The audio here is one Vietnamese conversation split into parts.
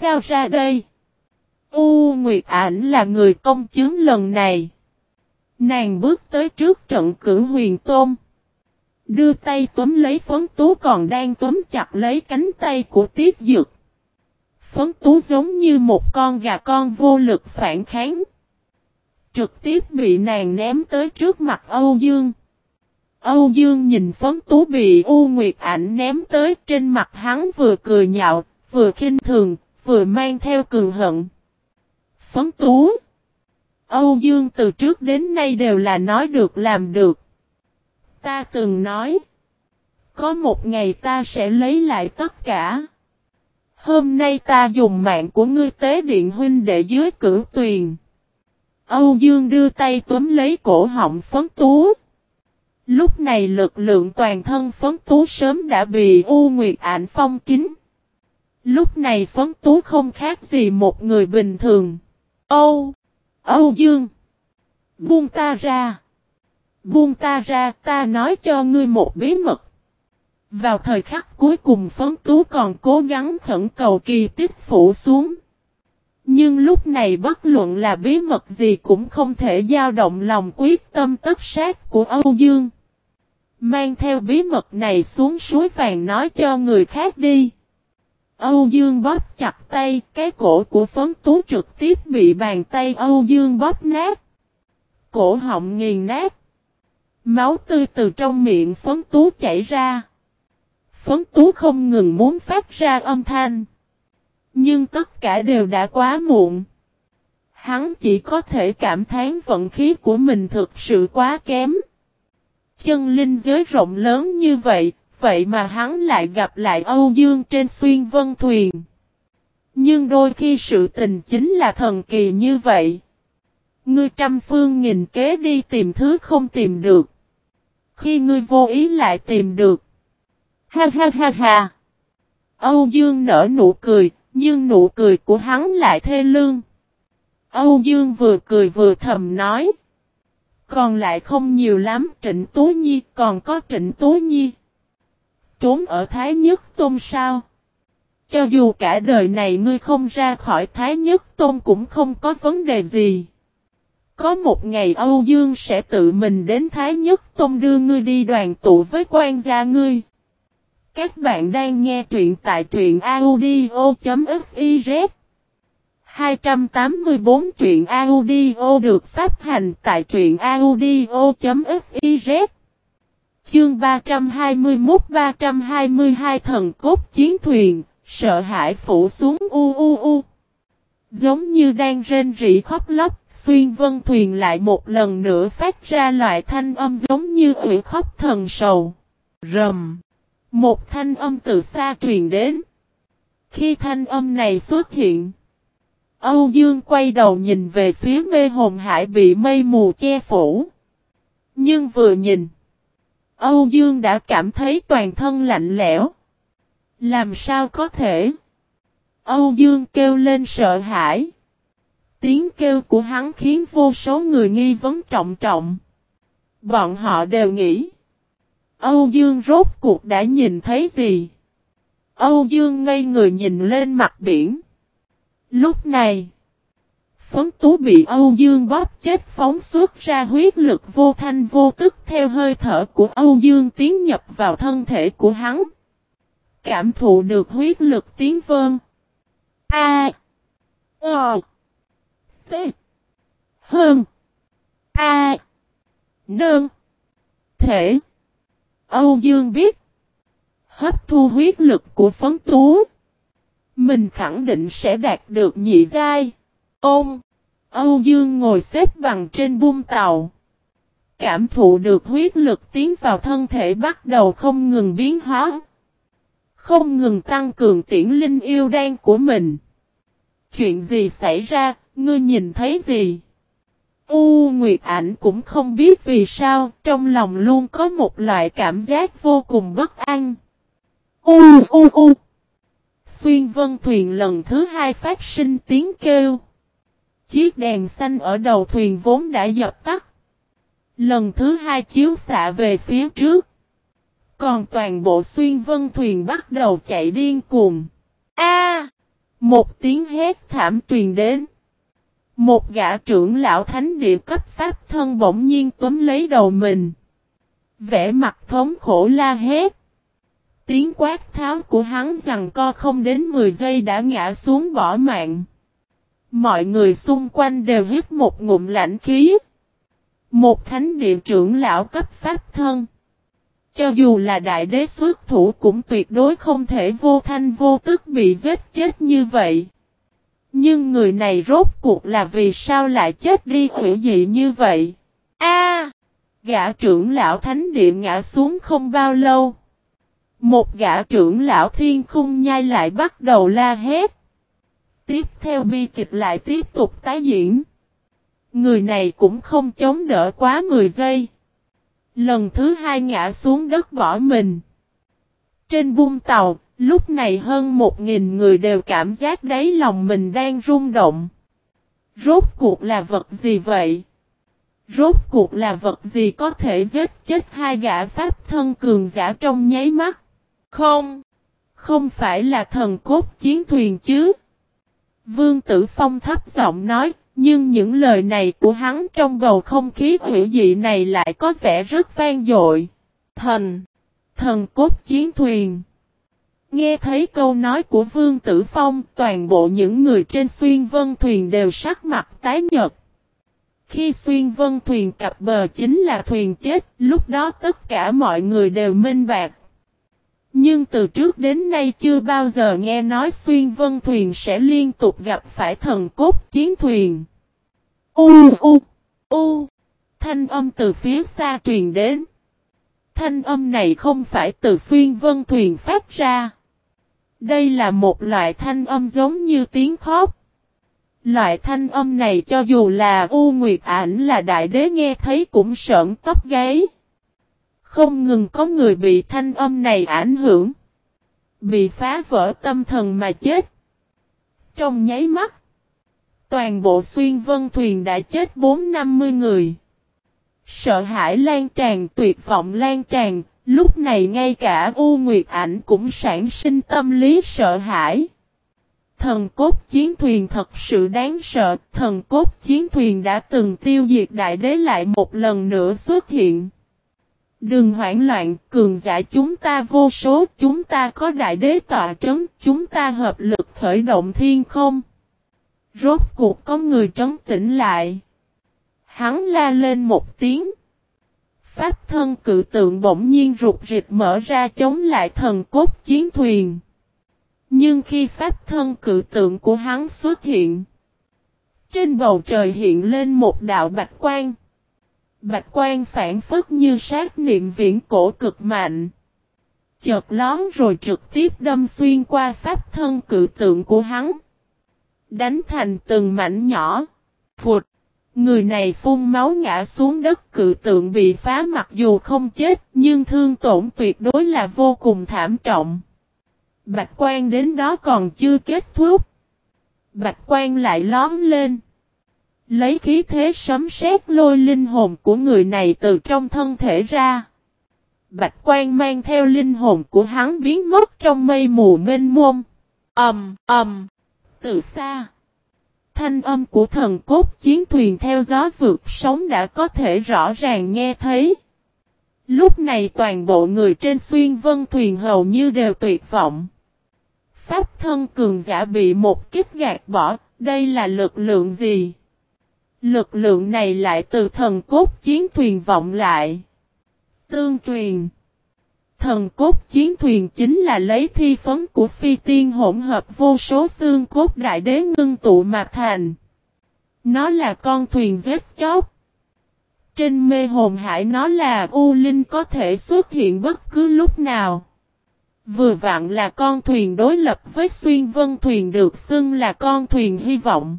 Giao ra đây. U Nguyệt Ảnh là người công chứng lần này. Nàng bước tới trước trận cử huyền tôm Đưa tay túm lấy phấn tú còn đang túm chặt lấy cánh tay của tiết dược. Phấn tú giống như một con gà con vô lực phản kháng. Trực tiếp bị nàng ném tới trước mặt Âu Dương. Âu Dương nhìn phấn tú bị U Nguyệt ảnh ném tới trên mặt hắn vừa cười nhạo, vừa khinh thường, vừa mang theo cường hận. Phấn tú Âu Dương từ trước đến nay đều là nói được, làm được. Ta từng nói. Có một ngày ta sẽ lấy lại tất cả. Hôm nay ta dùng mạng của ngươi tế điện huynh để dưới cửu tuyền. Âu Dương đưa tay túm lấy cổ họng phấn tú. Lúc này lực lượng toàn thân phấn tú sớm đã bị U Nguyệt ảnh phong kín. Lúc này phấn tú không khác gì một người bình thường. Âu! Âu Dương! Buông ta ra! Buông ta ra, ta nói cho ngươi một bí mật. Vào thời khắc cuối cùng phấn tú còn cố gắng khẩn cầu kỳ tích phủ xuống. Nhưng lúc này bất luận là bí mật gì cũng không thể dao động lòng quyết tâm tất sát của Âu Dương. Mang theo bí mật này xuống suối vàng nói cho người khác đi. Âu Dương bóp chặt tay, cái cổ của phấn tú trực tiếp bị bàn tay Âu Dương bóp nát. Cổ họng nghiền nát. Máu tươi từ trong miệng phấn tú chảy ra. Phấn tú không ngừng muốn phát ra âm thanh. Nhưng tất cả đều đã quá muộn. Hắn chỉ có thể cảm thán vận khí của mình thực sự quá kém. Chân linh giới rộng lớn như vậy, vậy mà hắn lại gặp lại Âu Dương trên xuyên vân thuyền. Nhưng đôi khi sự tình chính là thần kỳ như vậy. Ngươi trăm phương nghìn kế đi tìm thứ không tìm được. Khi ngươi vô ý lại tìm được. Ha ha ha ha. Âu Dương nở nụ cười, nhưng nụ cười của hắn lại thê lương. Âu Dương vừa cười vừa thầm nói. Còn lại không nhiều lắm, Trịnh Tố Nhi, còn có Trịnh Tố Nhi. Trốn ở Thái Nhất Tôn sao? Cho dù cả đời này ngươi không ra khỏi Thái Nhất Tôn cũng không có vấn đề gì. Có một ngày Âu Dương sẽ tự mình đến Thái Nhất Tôn đưa ngươi đi đoàn tụ với quan gia ngươi. Các bạn đang nghe truyện tại truyện audio.fiz 284 truyện audio được phát hành tại truyện audio.fiz Chương 321-322 thần cốt chiến thuyền, sợ hãi phủ xuống u u u. Giống như đang rên rỉ khóc lóc, xuyên vân thuyền lại một lần nữa phát ra loại thanh âm giống như ủy khóc thần sầu. Rầm. Một thanh âm từ xa truyền đến. Khi thanh âm này xuất hiện, Âu Dương quay đầu nhìn về phía mê hồn hải bị mây mù che phủ. Nhưng vừa nhìn, Âu Dương đã cảm thấy toàn thân lạnh lẽo. Làm sao có thể? Âu Dương kêu lên sợ hãi. Tiếng kêu của hắn khiến vô số người nghi vấn trọng trọng. Bọn họ đều nghĩ. Âu Dương rốt cuộc đã nhìn thấy gì? Âu Dương ngây người nhìn lên mặt biển. Lúc này, phấn tú bị Âu Dương bóp chết phóng xuất ra huyết lực vô thanh vô tức theo hơi thở của Âu Dương tiến nhập vào thân thể của hắn. Cảm thụ được huyết lực tiến vơn. A. O. T. Hơn. A. Nương. Thể. Âu Dương biết. Hấp thu huyết lực của phấn tú. Mình khẳng định sẽ đạt được nhị giai. Ôm. Âu Dương ngồi xếp bằng trên bung tàu. Cảm thụ được huyết lực tiến vào thân thể bắt đầu không ngừng biến hóa. Không ngừng tăng cường tiễn linh yêu đan của mình. Chuyện gì xảy ra, ngươi nhìn thấy gì? U Nguyệt Ảnh cũng không biết vì sao, trong lòng luôn có một loại cảm giác vô cùng bất an. U U U Xuyên vân thuyền lần thứ hai phát sinh tiếng kêu. Chiếc đèn xanh ở đầu thuyền vốn đã dập tắt. Lần thứ hai chiếu xạ về phía trước. Còn toàn bộ xuyên vân thuyền bắt đầu chạy điên cuồng. A! Một tiếng hét thảm truyền đến. Một gã trưởng lão thánh địa cấp pháp thân bỗng nhiên túm lấy đầu mình. Vẽ mặt thống khổ la hét. Tiếng quát tháo của hắn rằng co không đến 10 giây đã ngã xuống bỏ mạng. Mọi người xung quanh đều hít một ngụm lạnh khí. Một thánh địa trưởng lão cấp pháp thân. Cho dù là đại đế xuất thủ cũng tuyệt đối không thể vô thanh vô tức bị giết chết như vậy. Nhưng người này rốt cuộc là vì sao lại chết đi hữu dị như vậy? A, Gã trưởng lão thánh địa ngã xuống không bao lâu. Một gã trưởng lão thiên khung nhai lại bắt đầu la hét. Tiếp theo bi kịch lại tiếp tục tái diễn. Người này cũng không chống đỡ quá 10 giây. Lần thứ hai ngã xuống đất bỏ mình. Trên bung tàu, lúc này hơn một nghìn người đều cảm giác đáy lòng mình đang rung động. Rốt cuộc là vật gì vậy? Rốt cuộc là vật gì có thể giết chết hai gã pháp thân cường giả trong nháy mắt? Không, không phải là thần cốt chiến thuyền chứ? Vương Tử Phong thấp giọng nói, nhưng những lời này của hắn trong bầu không khí hữu dị này lại có vẻ rất vang dội. Thần, thần cốt chiến thuyền. Nghe thấy câu nói của Vương Tử Phong, toàn bộ những người trên xuyên vân thuyền đều sắc mặt tái nhật. Khi xuyên vân thuyền cập bờ chính là thuyền chết, lúc đó tất cả mọi người đều minh bạc. Nhưng từ trước đến nay chưa bao giờ nghe nói xuyên vân thuyền sẽ liên tục gặp phải thần cốt chiến thuyền. U u u Thanh âm từ phía xa truyền đến. Thanh âm này không phải từ xuyên vân thuyền phát ra. Đây là một loại thanh âm giống như tiếng khóc. Loại thanh âm này cho dù là U Nguyệt Ảnh là đại đế nghe thấy cũng sợn tóc gáy. Không ngừng có người bị thanh âm này ảnh hưởng. Bị phá vỡ tâm thần mà chết. Trong nháy mắt. Toàn bộ xuyên vân thuyền đã chết 4-50 người. Sợ hãi lan tràn tuyệt vọng lan tràn. Lúc này ngay cả U Nguyệt Ảnh cũng sản sinh tâm lý sợ hãi. Thần cốt chiến thuyền thật sự đáng sợ, thần cốt chiến thuyền đã từng tiêu diệt đại đế lại một lần nữa xuất hiện. Đừng hoảng loạn, cường giả chúng ta vô số, chúng ta có đại đế tọa trấn, chúng ta hợp lực khởi động thiên không. Rốt cuộc có người trấn tỉnh lại. Hắn la lên một tiếng. Pháp thân cự tượng bỗng nhiên rụt rịch mở ra chống lại thần cốt chiến thuyền. Nhưng khi pháp thân cự tượng của hắn xuất hiện, trên bầu trời hiện lên một đạo bạch quang. Bạch Quan phản phất như sát niệm viễn cổ cực mạnh. Chợt lón rồi trực tiếp đâm xuyên qua pháp thân cự tượng của hắn. Đánh thành từng mảnh nhỏ. Phụt. Người này phun máu ngã xuống đất, cự tượng bị phá mặc dù không chết, nhưng thương tổn tuyệt đối là vô cùng thảm trọng. Bạch quan đến đó còn chưa kết thúc. Bạch quan lại lón lên. Lấy khí thế sấm sét lôi linh hồn của người này từ trong thân thể ra. Bạch quan mang theo linh hồn của hắn biến mất trong mây mù mênh mông. Ầm, ầm. Từ xa. Thanh âm của thần cốt chiến thuyền theo gió vượt sóng đã có thể rõ ràng nghe thấy. Lúc này toàn bộ người trên xuyên vân thuyền hầu như đều tuyệt vọng. Pháp thân cường giả bị một kích gạt bỏ, đây là lực lượng gì? Lực lượng này lại từ thần cốt chiến thuyền vọng lại. Tương truyền, Thần cốt chiến thuyền chính là lấy thi phấn của phi tiên hỗn hợp vô số xương cốt đại đế ngưng tụ mà thành. Nó là con thuyền giết chóc. Trên mê hồn hải nó là U Linh có thể xuất hiện bất cứ lúc nào. Vừa vặn là con thuyền đối lập với xuyên vân thuyền được xưng là con thuyền hy vọng.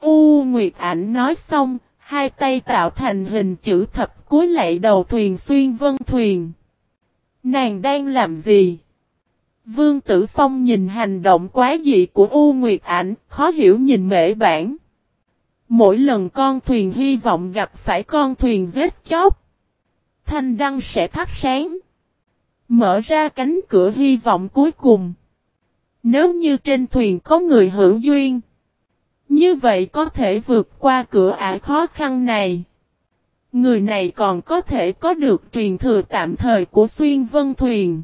U Nguyệt Ảnh nói xong, hai tay tạo thành hình chữ thập cuối lạy đầu thuyền xuyên vân thuyền. Nàng đang làm gì? Vương Tử Phong nhìn hành động quá dị của U Nguyệt Ảnh, khó hiểu nhìn mễ bản. Mỗi lần con thuyền hy vọng gặp phải con thuyền giết chóc, thanh đăng sẽ thắp sáng. Mở ra cánh cửa hy vọng cuối cùng. Nếu như trên thuyền có người hữu duyên, như vậy có thể vượt qua cửa ải khó khăn này. Người này còn có thể có được truyền thừa tạm thời của xuyên vân thuyền.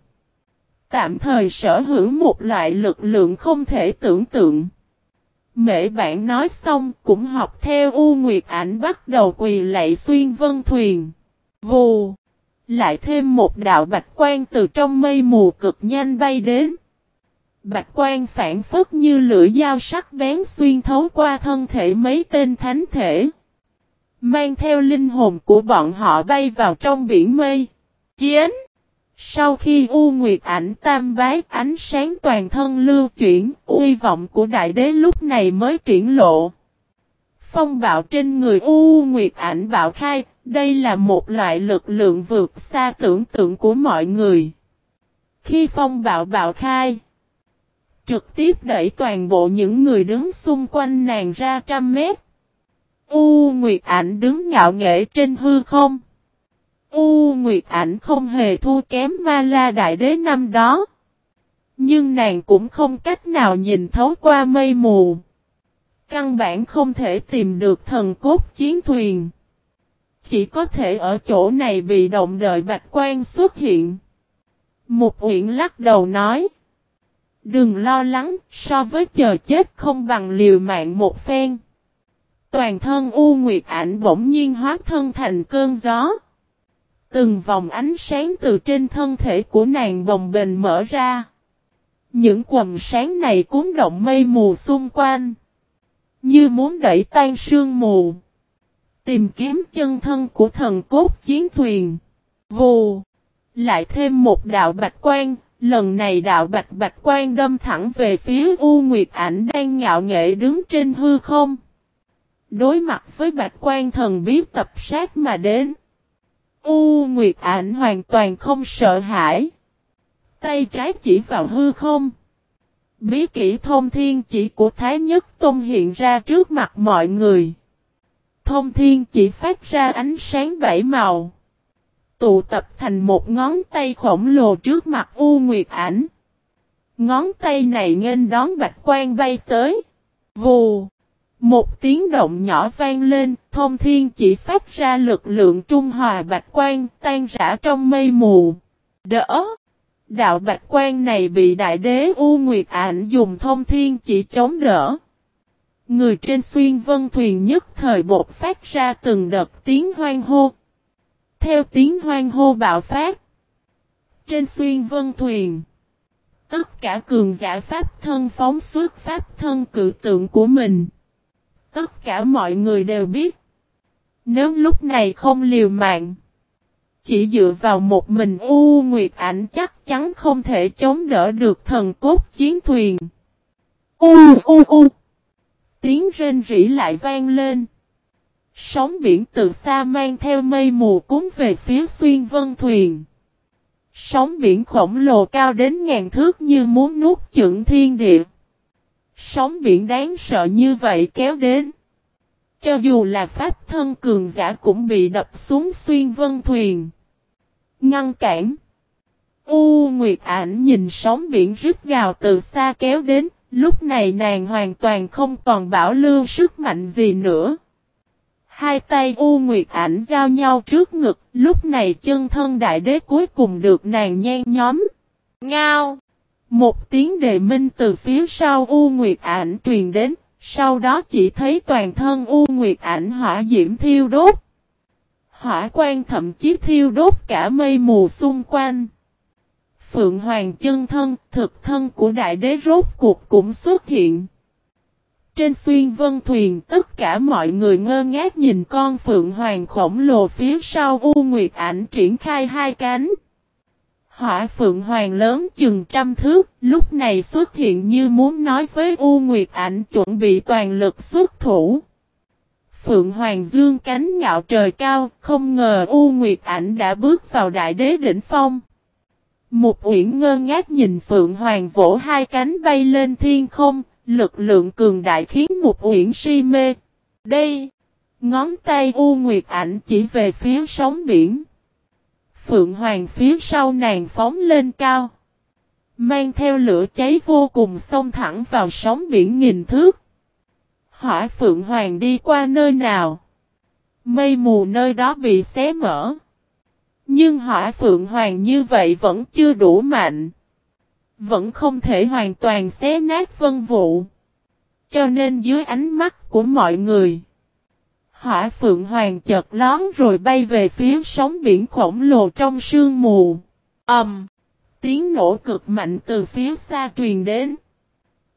Tạm thời sở hữu một loại lực lượng không thể tưởng tượng. Mễ bản nói xong cũng học theo U Nguyệt ảnh bắt đầu quỳ lạy xuyên vân thuyền. Vù! Lại thêm một đạo bạch quan từ trong mây mù cực nhanh bay đến. Bạch quan phản phất như lưỡi dao sắc bén xuyên thấu qua thân thể mấy tên thánh thể. Mang theo linh hồn của bọn họ bay vào trong biển mây. Chiến! Sau khi U Nguyệt ảnh tam bái ánh sáng toàn thân lưu chuyển, uy vọng của đại đế lúc này mới triển lộ. Phong bạo trên người U Nguyệt ảnh bạo khai, đây là một loại lực lượng vượt xa tưởng tượng của mọi người. Khi phong bạo bạo khai, trực tiếp đẩy toàn bộ những người đứng xung quanh nàng ra trăm mét. U Nguyệt ảnh đứng ngạo nghễ trên hư không. U Nguyệt ảnh không hề thua kém Ma La Đại Đế năm đó. Nhưng nàng cũng không cách nào nhìn thấu qua mây mù. Căn bản không thể tìm được thần cốt chiến thuyền. Chỉ có thể ở chỗ này bị động đợi bạch quan xuất hiện. Một uyển lắc đầu nói. Đừng lo lắng, so với chờ chết không bằng liều mạng một phen. Toàn thân U Nguyệt ảnh bỗng nhiên hóa thân thành cơn gió. Từng vòng ánh sáng từ trên thân thể của nàng bồng bềnh mở ra. Những quầm sáng này cuốn động mây mù xung quanh. Như muốn đẩy tan sương mù. Tìm kiếm chân thân của thần cốt chiến thuyền. Vù. Lại thêm một đạo bạch quan. Lần này đạo bạch bạch quan đâm thẳng về phía U Nguyệt ảnh đang ngạo nghệ đứng trên hư không. Đối mặt với bạch quan thần biết tập sát mà đến. U Nguyệt ảnh hoàn toàn không sợ hãi. Tay trái chỉ vào hư không. Bí kỹ thông thiên chỉ của Thái Nhất Tôn hiện ra trước mặt mọi người. Thông thiên chỉ phát ra ánh sáng bảy màu. Tụ tập thành một ngón tay khổng lồ trước mặt U Nguyệt ảnh. Ngón tay này nghênh đón bạch quan bay tới. Vù. Một tiếng động nhỏ vang lên, thông thiên chỉ phát ra lực lượng trung hòa bạch quan tan rã trong mây mù. Đỡ! Đạo bạch quan này bị đại đế U Nguyệt ảnh dùng thông thiên chỉ chống đỡ. Người trên xuyên vân thuyền nhất thời bột phát ra từng đợt tiếng hoang hô. Theo tiếng hoang hô bạo phát. Trên xuyên vân thuyền. Tất cả cường giả pháp thân phóng xuất pháp thân cự tượng của mình. Tất cả mọi người đều biết. Nếu lúc này không liều mạng. Chỉ dựa vào một mình U Nguyệt ảnh chắc chắn không thể chống đỡ được thần cốt chiến thuyền. U U U. Tiếng rên rỉ lại vang lên. Sóng biển từ xa mang theo mây mù cuốn về phía xuyên vân thuyền. Sóng biển khổng lồ cao đến ngàn thước như muốn nuốt chửng thiên địa. Sóng biển đáng sợ như vậy kéo đến. Cho dù là pháp thân cường giả cũng bị đập xuống xuyên vân thuyền. Ngăn cản. U Nguyệt ảnh nhìn sóng biển rít gào từ xa kéo đến, lúc này nàng hoàn toàn không còn bảo lưu sức mạnh gì nữa. Hai tay U Nguyệt ảnh giao nhau trước ngực, lúc này chân thân đại đế cuối cùng được nàng nhen nhóm. Ngao! Một tiếng đề minh từ phía sau U Nguyệt ảnh truyền đến, sau đó chỉ thấy toàn thân U Nguyệt ảnh hỏa diễm thiêu đốt. Hỏa quan thậm chí thiêu đốt cả mây mù xung quanh. Phượng Hoàng chân thân, thực thân của đại đế rốt cuộc cũng xuất hiện. Trên xuyên vân thuyền tất cả mọi người ngơ ngác nhìn con Phượng Hoàng khổng lồ phía sau U Nguyệt ảnh triển khai hai cánh. Hỏa Phượng Hoàng lớn chừng trăm thước, lúc này xuất hiện như muốn nói với U Nguyệt ảnh chuẩn bị toàn lực xuất thủ. Phượng Hoàng dương cánh ngạo trời cao, không ngờ U Nguyệt ảnh đã bước vào đại đế đỉnh phong. Một uyển ngơ ngác nhìn Phượng Hoàng vỗ hai cánh bay lên thiên không, lực lượng cường đại khiến một uyển si mê. Đây! Ngón tay U Nguyệt ảnh chỉ về phía sóng biển. Phượng Hoàng phía sau nàng phóng lên cao. Mang theo lửa cháy vô cùng xông thẳng vào sóng biển nghìn thước. hỏi Phượng Hoàng đi qua nơi nào? Mây mù nơi đó bị xé mở. Nhưng hỏa Phượng Hoàng như vậy vẫn chưa đủ mạnh. Vẫn không thể hoàn toàn xé nát vân vụ. Cho nên dưới ánh mắt của mọi người. Hỏa Phượng Hoàng chợt lón rồi bay về phía sóng biển khổng lồ trong sương mù. Ầm! Um, tiếng nổ cực mạnh từ phía xa truyền đến.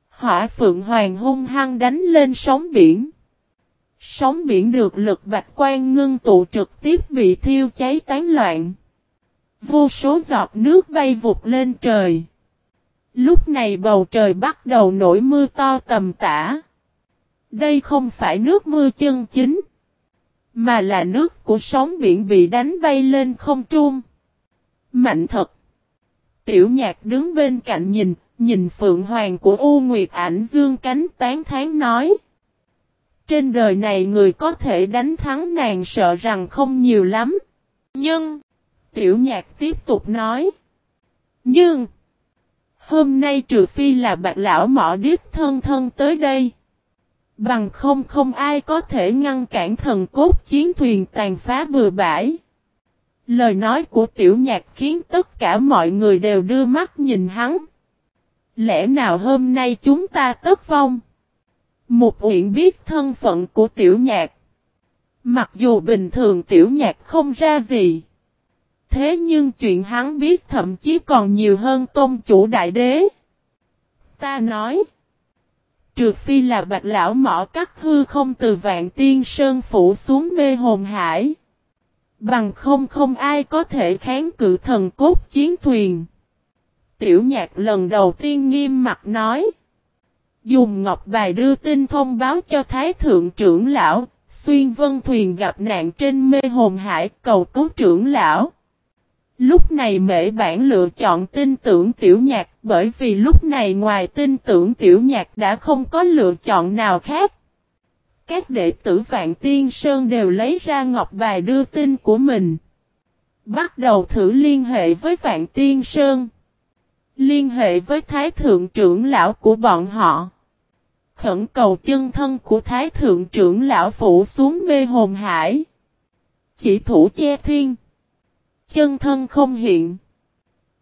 Hỏa Phượng Hoàng hung hăng đánh lên sóng biển. Sóng biển được lực bạch quan ngưng tụ trực tiếp bị thiêu cháy tán loạn. Vô số giọt nước bay vụt lên trời. Lúc này bầu trời bắt đầu nổi mưa to tầm tã. Đây không phải nước mưa chân chính. Mà là nước của sóng biển bị đánh bay lên không trung. Mạnh thật. Tiểu nhạc đứng bên cạnh nhìn, nhìn phượng hoàng của U Nguyệt ảnh dương cánh tán thán nói. Trên đời này người có thể đánh thắng nàng sợ rằng không nhiều lắm. Nhưng, tiểu nhạc tiếp tục nói. Nhưng, hôm nay trừ phi là bạc lão mỏ điếp thân thân tới đây. Bằng không không ai có thể ngăn cản thần cốt chiến thuyền tàn phá bừa bãi. Lời nói của tiểu nhạc khiến tất cả mọi người đều đưa mắt nhìn hắn. Lẽ nào hôm nay chúng ta tất vong? Một uyển biết thân phận của tiểu nhạc. Mặc dù bình thường tiểu nhạc không ra gì. Thế nhưng chuyện hắn biết thậm chí còn nhiều hơn tôn chủ đại đế. Ta nói. Trừ phi là bạch lão mỏ cắt hư không từ vạn tiên sơn phủ xuống mê hồn hải. Bằng không không ai có thể kháng cự thần cốt chiến thuyền. Tiểu nhạc lần đầu tiên nghiêm mặt nói. Dùng ngọc bài đưa tin thông báo cho Thái Thượng trưởng lão, xuyên vân thuyền gặp nạn trên mê hồn hải cầu cứu trưởng lão. Lúc này mễ bản lựa chọn tin tưởng tiểu nhạc, bởi vì lúc này ngoài tin tưởng tiểu nhạc đã không có lựa chọn nào khác. Các đệ tử Vạn Tiên Sơn đều lấy ra ngọc bài đưa tin của mình. Bắt đầu thử liên hệ với Vạn Tiên Sơn. Liên hệ với Thái Thượng trưởng lão của bọn họ. Khẩn cầu chân thân của Thái Thượng trưởng lão phủ xuống mê hồn hải. Chỉ thủ che thiên. Chân thân không hiện.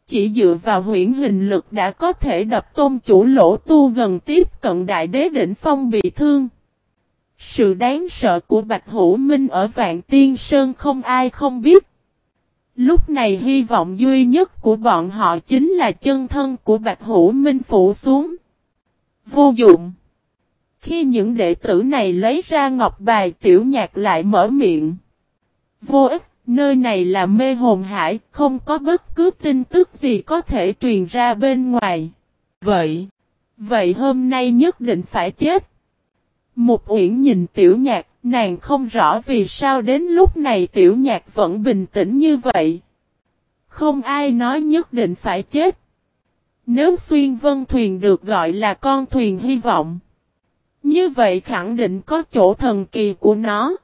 Chỉ dựa vào huyển hình lực đã có thể đập tôn chủ lỗ tu gần tiếp cận đại đế đỉnh phong bị thương. Sự đáng sợ của Bạch Hữu Minh ở Vạn Tiên Sơn không ai không biết. Lúc này hy vọng duy nhất của bọn họ chính là chân thân của Bạch Hữu Minh phủ xuống. Vô dụng. Khi những đệ tử này lấy ra ngọc bài tiểu nhạc lại mở miệng. Vô ích, nơi này là mê hồn hải, không có bất cứ tin tức gì có thể truyền ra bên ngoài. Vậy, vậy hôm nay nhất định phải chết. Một uyển nhìn tiểu nhạc, nàng không rõ vì sao đến lúc này tiểu nhạc vẫn bình tĩnh như vậy. Không ai nói nhất định phải chết. Nếu xuyên vân thuyền được gọi là con thuyền hy vọng. Như vậy khẳng định có chỗ thần kỳ của nó.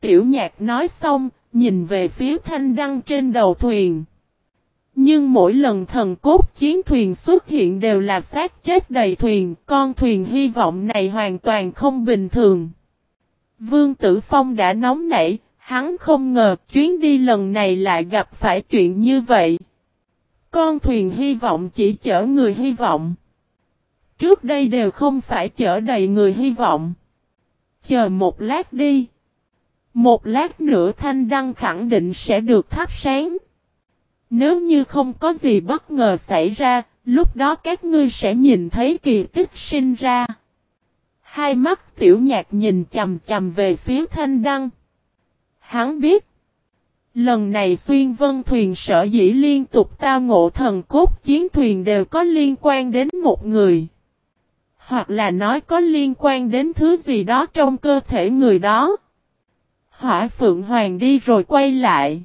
Tiểu nhạc nói xong, nhìn về phía thanh đăng trên đầu thuyền. Nhưng mỗi lần thần cốt chiến thuyền xuất hiện đều là xác chết đầy thuyền, con thuyền hy vọng này hoàn toàn không bình thường. Vương Tử Phong đã nóng nảy, hắn không ngờ chuyến đi lần này lại gặp phải chuyện như vậy. Con thuyền hy vọng chỉ chở người hy vọng. Trước đây đều không phải chở đầy người hy vọng. Chờ một lát đi. Một lát nữa thanh đăng khẳng định sẽ được thắp sáng. Nếu như không có gì bất ngờ xảy ra, lúc đó các ngươi sẽ nhìn thấy kỳ tích sinh ra. Hai mắt tiểu nhạc nhìn chầm chầm về phía thanh đăng. Hắn biết. Lần này xuyên vân thuyền sở dĩ liên tục tao ngộ thần cốt chiến thuyền đều có liên quan đến một người. Hoặc là nói có liên quan đến thứ gì đó trong cơ thể người đó. Hỏa Phượng Hoàng đi rồi quay lại.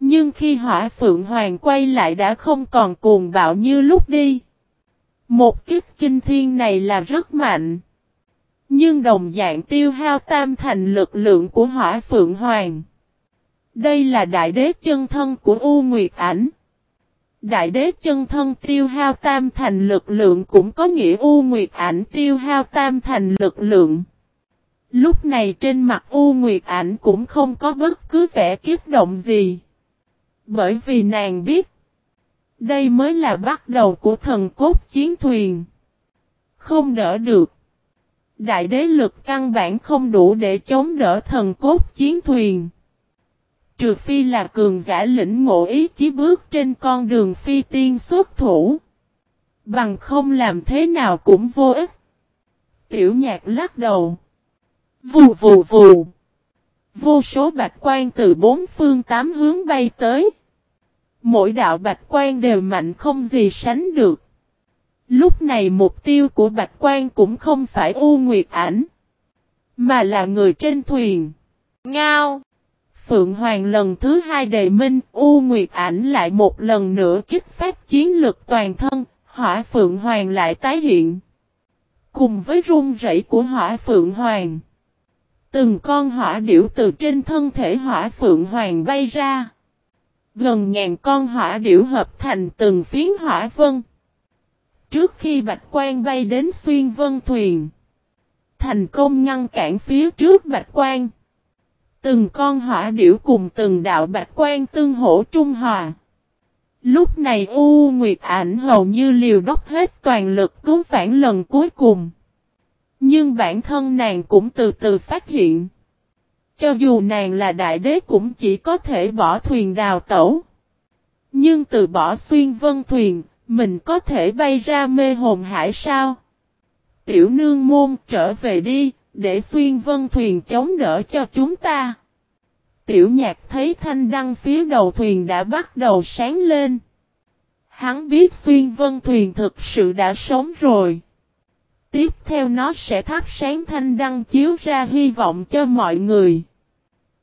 Nhưng khi Hỏa Phượng Hoàng quay lại đã không còn cuồng bạo như lúc đi. Một kích kinh thiên này là rất mạnh. Nhưng đồng dạng tiêu hao tam thành lực lượng của Hỏa Phượng Hoàng. Đây là đại đế chân thân của U Nguyệt Ảnh. Đại đế chân thân tiêu hao tam thành lực lượng cũng có nghĩa U Nguyệt ảnh tiêu hao tam thành lực lượng. Lúc này trên mặt U Nguyệt ảnh cũng không có bất cứ vẻ kiếp động gì. Bởi vì nàng biết. Đây mới là bắt đầu của thần cốt chiến thuyền. Không đỡ được. Đại đế lực căn bản không đủ để chống đỡ thần cốt chiến thuyền. Trừ phi là cường giả lĩnh ngộ ý chí bước trên con đường phi tiên xuất thủ. Bằng không làm thế nào cũng vô ích. Tiểu nhạc lắc đầu. Vù vù vù. Vô số bạch quan từ bốn phương tám hướng bay tới. Mỗi đạo bạch quan đều mạnh không gì sánh được. Lúc này mục tiêu của bạch quan cũng không phải U Nguyệt ảnh. Mà là người trên thuyền. Ngao. Phượng Hoàng lần thứ hai đề minh, U Nguyệt ảnh lại một lần nữa kích phát chiến lực toàn thân. Hỏa Phượng Hoàng lại tái hiện. Cùng với rung rẩy của Hỏa Phượng Hoàng. Từng con hỏa điểu từ trên thân thể hỏa phượng hoàng bay ra. Gần ngàn con hỏa điểu hợp thành từng phiến hỏa vân. Trước khi bạch quan bay đến xuyên vân thuyền. Thành công ngăn cản phía trước bạch quan. Từng con hỏa điểu cùng từng đạo bạch quan tương hỗ trung hòa. Lúc này U Nguyệt ảnh hầu như liều đốc hết toàn lực cứu phản lần cuối cùng. Nhưng bản thân nàng cũng từ từ phát hiện. Cho dù nàng là đại đế cũng chỉ có thể bỏ thuyền đào tẩu. Nhưng từ bỏ xuyên vân thuyền, mình có thể bay ra mê hồn hải sao? Tiểu nương môn trở về đi, để xuyên vân thuyền chống đỡ cho chúng ta. Tiểu nhạc thấy thanh đăng phía đầu thuyền đã bắt đầu sáng lên. Hắn biết xuyên vân thuyền thực sự đã sống rồi. Tiếp theo nó sẽ thắp sáng thanh đăng chiếu ra hy vọng cho mọi người.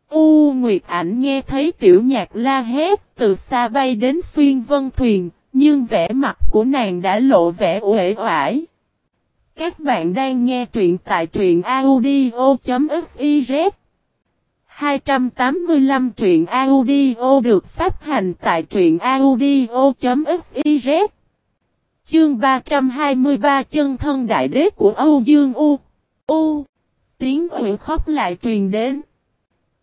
U Nguyệt ảnh nghe thấy tiểu nhạc la hét từ xa bay đến xuyên vân thuyền, nhưng vẻ mặt của nàng đã lộ vẻ uể oải. Các bạn đang nghe truyện tại truyện audio.fiz 285 truyện audio được phát hành tại truyện audio.fiz Chương 323 chân thân đại đế của Âu Dương U. U. Tiếng ủy khóc lại truyền đến.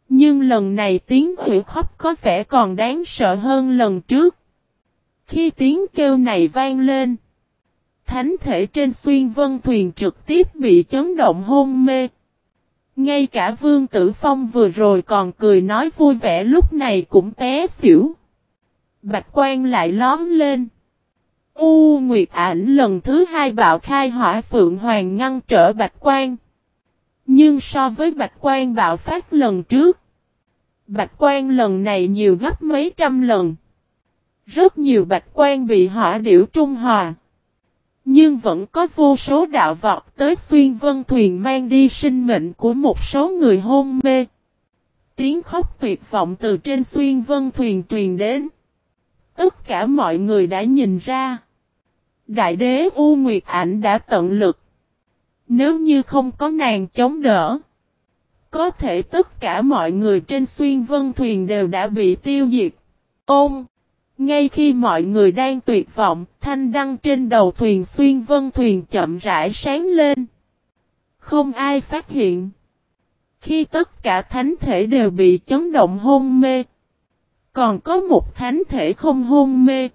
Nhưng lần này tiếng ủy khóc có vẻ còn đáng sợ hơn lần trước. Khi tiếng kêu này vang lên. Thánh thể trên xuyên vân thuyền trực tiếp bị chấn động hôn mê. Ngay cả Vương Tử Phong vừa rồi còn cười nói vui vẻ lúc này cũng té xỉu. Bạch quan lại lóm lên. U Nguyệt ảnh lần thứ hai bạo khai hỏa phượng hoàng ngăn trở bạch quan. Nhưng so với bạch quan bạo phát lần trước. Bạch quan lần này nhiều gấp mấy trăm lần. Rất nhiều bạch quan bị hỏa điểu trung hòa. Nhưng vẫn có vô số đạo vọt tới xuyên vân thuyền mang đi sinh mệnh của một số người hôn mê. Tiếng khóc tuyệt vọng từ trên xuyên vân thuyền truyền đến. Tất cả mọi người đã nhìn ra. Đại đế U Nguyệt Ảnh đã tận lực. Nếu như không có nàng chống đỡ. Có thể tất cả mọi người trên xuyên vân thuyền đều đã bị tiêu diệt. Ôm! Ngay khi mọi người đang tuyệt vọng, thanh đăng trên đầu thuyền xuyên vân thuyền chậm rãi sáng lên. Không ai phát hiện. Khi tất cả thánh thể đều bị chấn động hôn mê. Còn có một thánh thể không hôn mê.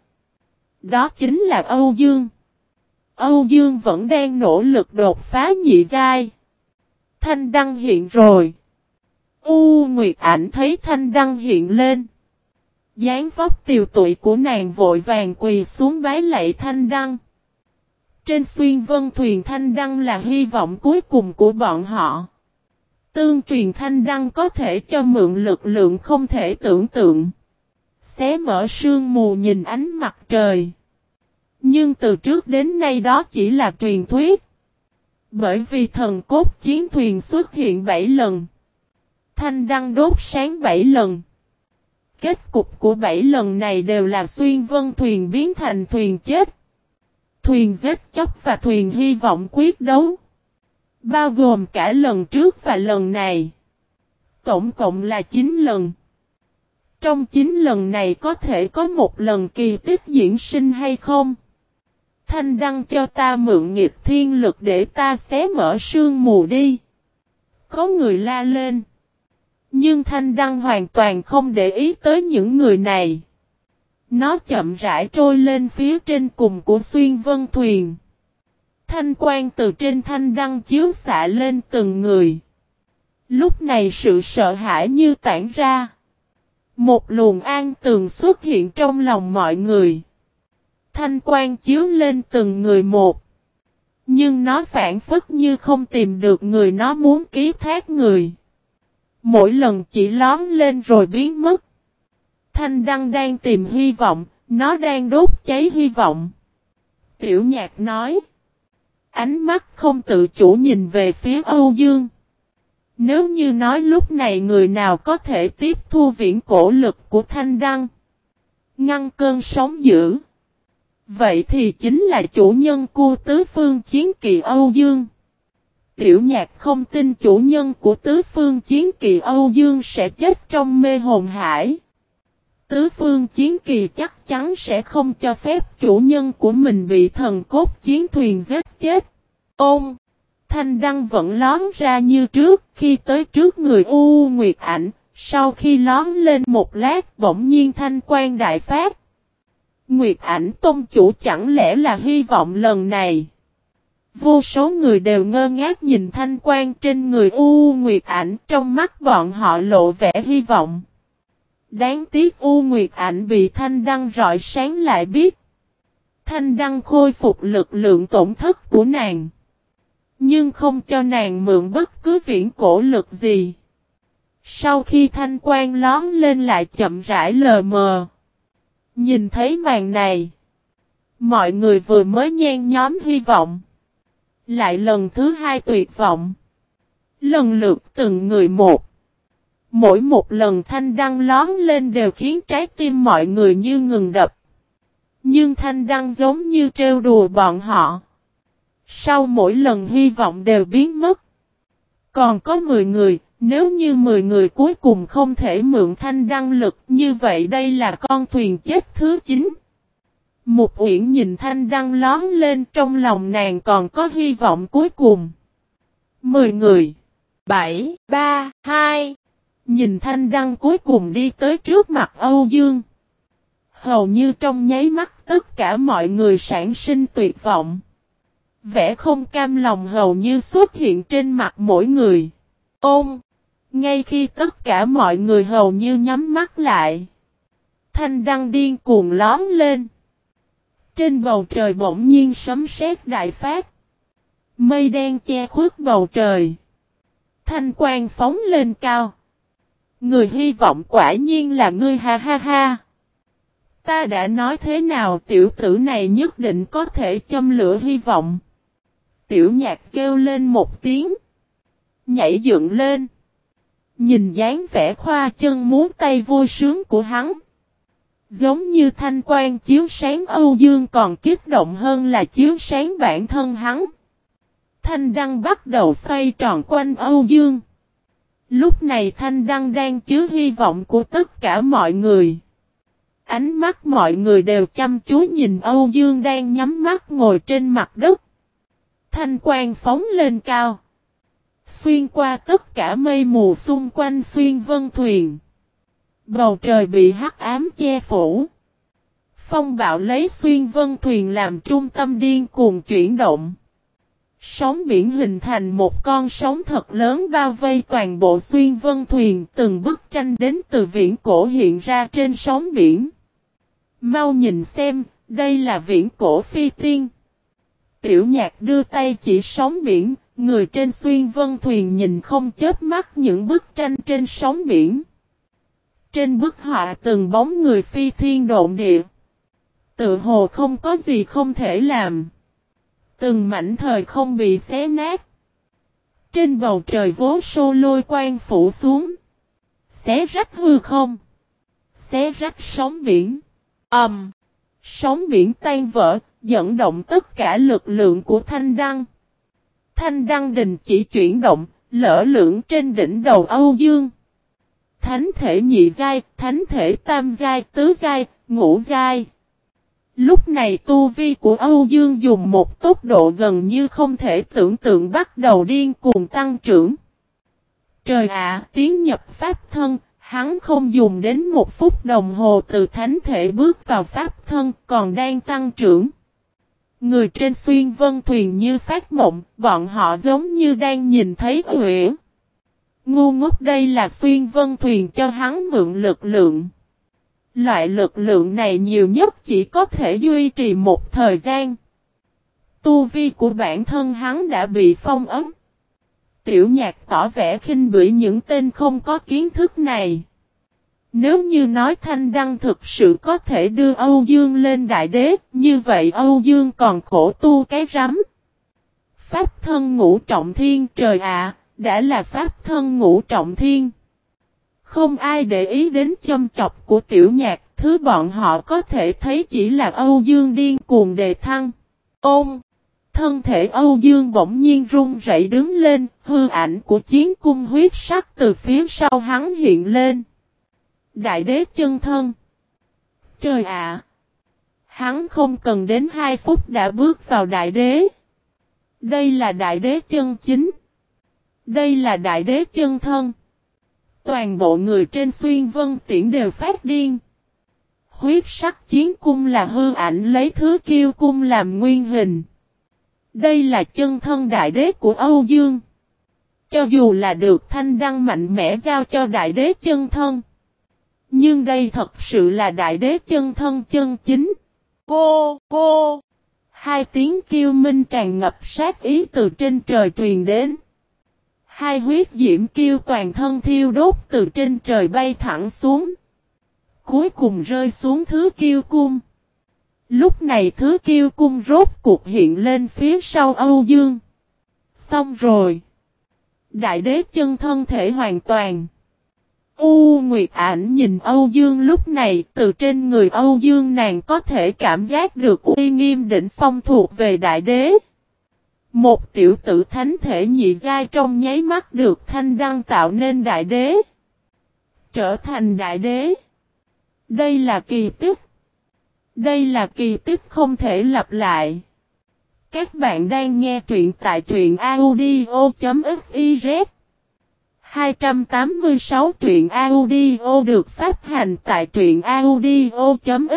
Đó chính là Âu Dương. Âu Dương vẫn đang nỗ lực đột phá nhị giai. Thanh đăng hiện rồi. U Nguyệt ảnh thấy thanh đăng hiện lên. dáng vóc tiều tụy của nàng vội vàng quỳ xuống bái lạy thanh đăng. Trên xuyên vân thuyền thanh đăng là hy vọng cuối cùng của bọn họ. Tương truyền thanh đăng có thể cho mượn lực lượng không thể tưởng tượng. Xé mở sương mù nhìn ánh mặt trời. Nhưng từ trước đến nay đó chỉ là truyền thuyết. Bởi vì thần cốt chiến thuyền xuất hiện 7 lần. Thanh đăng đốt sáng 7 lần. Kết cục của 7 lần này đều là xuyên vân thuyền biến thành thuyền chết. Thuyền giết chóc và thuyền hy vọng quyết đấu. Bao gồm cả lần trước và lần này. Tổng cộng là 9 lần trong chín lần này có thể có một lần kỳ tích diễn sinh hay không? Thanh đăng cho ta mượn nghiệp thiên lực để ta xé mở sương mù đi. Có người la lên. Nhưng thanh đăng hoàn toàn không để ý tới những người này. Nó chậm rãi trôi lên phía trên cùng của xuyên vân thuyền. Thanh Quan từ trên thanh đăng chiếu xạ lên từng người. Lúc này sự sợ hãi như tản ra. Một luồng an tường xuất hiện trong lòng mọi người. Thanh quan chiếu lên từng người một. Nhưng nó phản phất như không tìm được người nó muốn ký thác người. Mỗi lần chỉ lón lên rồi biến mất. Thanh đăng đang tìm hy vọng, nó đang đốt cháy hy vọng. Tiểu nhạc nói. Ánh mắt không tự chủ nhìn về phía Âu Dương. Nếu như nói lúc này người nào có thể tiếp thu viễn cổ lực của thanh đăng. Ngăn cơn sóng dữ. Vậy thì chính là chủ nhân của tứ phương chiến kỳ Âu Dương. Tiểu nhạc không tin chủ nhân của tứ phương chiến kỳ Âu Dương sẽ chết trong mê hồn hải. Tứ phương chiến kỳ chắc chắn sẽ không cho phép chủ nhân của mình bị thần cốt chiến thuyền giết chết. Ôm! Thanh đăng vẫn lón ra như trước khi tới trước người U Nguyệt ảnh, sau khi lón lên một lát bỗng nhiên thanh quan đại phát. Nguyệt ảnh tôn chủ chẳng lẽ là hy vọng lần này. Vô số người đều ngơ ngác nhìn thanh quan trên người U Nguyệt ảnh trong mắt bọn họ lộ vẻ hy vọng. Đáng tiếc U Nguyệt ảnh bị thanh đăng rọi sáng lại biết. Thanh đăng khôi phục lực lượng tổn thất của nàng. Nhưng không cho nàng mượn bất cứ viễn cổ lực gì. Sau khi thanh quan lón lên lại chậm rãi lờ mờ. Nhìn thấy màn này. Mọi người vừa mới nhen nhóm hy vọng. Lại lần thứ hai tuyệt vọng. Lần lượt từng người một. Mỗi một lần thanh đăng lón lên đều khiến trái tim mọi người như ngừng đập. Nhưng thanh đăng giống như trêu đùa bọn họ. Sau mỗi lần hy vọng đều biến mất. Còn có 10 người, nếu như 10 người cuối cùng không thể mượn thanh đăng lực như vậy đây là con thuyền chết thứ 9. Một uyển nhìn thanh đăng lón lên trong lòng nàng còn có hy vọng cuối cùng. 10 người. 7, 3, 2. Nhìn thanh đăng cuối cùng đi tới trước mặt Âu Dương. Hầu như trong nháy mắt tất cả mọi người sản sinh tuyệt vọng. Vẻ không cam lòng hầu như xuất hiện trên mặt mỗi người. Ôm! Ngay khi tất cả mọi người hầu như nhắm mắt lại. Thanh đăng điên cuồng lón lên. Trên bầu trời bỗng nhiên sấm sét đại phát. Mây đen che khuất bầu trời. Thanh quang phóng lên cao. Người hy vọng quả nhiên là ngươi, ha ha ha. Ta đã nói thế nào, tiểu tử này nhất định có thể châm lửa hy vọng. Tiểu nhạc kêu lên một tiếng. Nhảy dựng lên. Nhìn dáng vẻ khoa chân muốn tay vui sướng của hắn. Giống như thanh quan chiếu sáng Âu Dương còn kích động hơn là chiếu sáng bản thân hắn. Thanh đăng bắt đầu xoay tròn quanh Âu Dương. Lúc này thanh đăng đang chứa hy vọng của tất cả mọi người. Ánh mắt mọi người đều chăm chú nhìn Âu Dương đang nhắm mắt ngồi trên mặt đất thanh quang phóng lên cao. Xuyên qua tất cả mây mù xung quanh xuyên vân thuyền. Bầu trời bị hắc ám che phủ. Phong bạo lấy xuyên vân thuyền làm trung tâm điên cuồng chuyển động. Sóng biển hình thành một con sóng thật lớn bao vây toàn bộ xuyên vân thuyền từng bức tranh đến từ viễn cổ hiện ra trên sóng biển. Mau nhìn xem, đây là viễn cổ phi tiên. Tiểu nhạc đưa tay chỉ sóng biển, người trên xuyên vân thuyền nhìn không chết mắt những bức tranh trên sóng biển. Trên bức họa từng bóng người phi thiên độn địa. Tự hồ không có gì không thể làm. Từng mảnh thời không bị xé nát. Trên bầu trời vố sô lôi quang phủ xuống. Xé rách hư không. Xé rách sóng biển. ầm, Um, sóng biển tan vỡ, dẫn động tất cả lực lượng của thanh đăng. Thanh đăng đình chỉ chuyển động, lỡ lưỡng trên đỉnh đầu Âu Dương. thánh thể nhị giai, thánh thể tam giai, tứ giai, ngũ giai. Lúc này tu vi của Âu Dương dùng một tốc độ gần như không thể tưởng tượng bắt đầu điên cuồng tăng trưởng. Trời ạ, tiến nhập pháp thân, hắn không dùng đến một phút đồng hồ từ thánh thể bước vào pháp thân còn đang tăng trưởng. Người trên xuyên vân thuyền như phát mộng, bọn họ giống như đang nhìn thấy huyễn. Ngu ngốc đây là xuyên vân thuyền cho hắn mượn lực lượng. Loại lực lượng này nhiều nhất chỉ có thể duy trì một thời gian. Tu vi của bản thân hắn đã bị phong ấm. Tiểu nhạc tỏ vẻ khinh bỉ những tên không có kiến thức này. Nếu như nói Thanh Đăng thực sự có thể đưa Âu Dương lên đại đế, như vậy Âu Dương còn khổ tu cái rắm. Pháp thân ngũ trọng thiên trời ạ, đã là pháp thân ngũ trọng thiên. Không ai để ý đến châm chọc của tiểu nhạc, thứ bọn họ có thể thấy chỉ là Âu Dương điên cuồng đề thăng. Ôm! Thân thể Âu Dương bỗng nhiên run rẩy đứng lên, hư ảnh của chiến cung huyết sắc từ phía sau hắn hiện lên. Đại đế chân thân. Trời ạ! Hắn không cần đến 2 phút đã bước vào đại đế. Đây là đại đế chân chính. Đây là đại đế chân thân. Toàn bộ người trên xuyên vân tiễn đều phát điên. Huyết sắc chiến cung là hư ảnh lấy thứ kiêu cung làm nguyên hình. Đây là chân thân đại đế của Âu Dương. Cho dù là được thanh đăng mạnh mẽ giao cho đại đế chân thân. Nhưng đây thật sự là đại đế chân thân chân chính. Cô, cô. Hai tiếng kêu minh tràn ngập sát ý từ trên trời truyền đến. Hai huyết diễm kêu toàn thân thiêu đốt từ trên trời bay thẳng xuống. Cuối cùng rơi xuống thứ kiêu cung. Lúc này thứ kiêu cung rốt cuộc hiện lên phía sau Âu Dương. Xong rồi. Đại đế chân thân thể hoàn toàn. U Nguyệt ảnh nhìn Âu Dương lúc này, từ trên người Âu Dương nàng có thể cảm giác được uy nghiêm đỉnh phong thuộc về đại đế. Một tiểu tử thánh thể nhị giai trong nháy mắt được thanh đăng tạo nên đại đế. Trở thành đại đế. Đây là kỳ tích. Đây là kỳ tích không thể lặp lại. Các bạn đang nghe truyện tại truyện audio.fif 286 truyện audio được phát hành tại truyện audio.fiz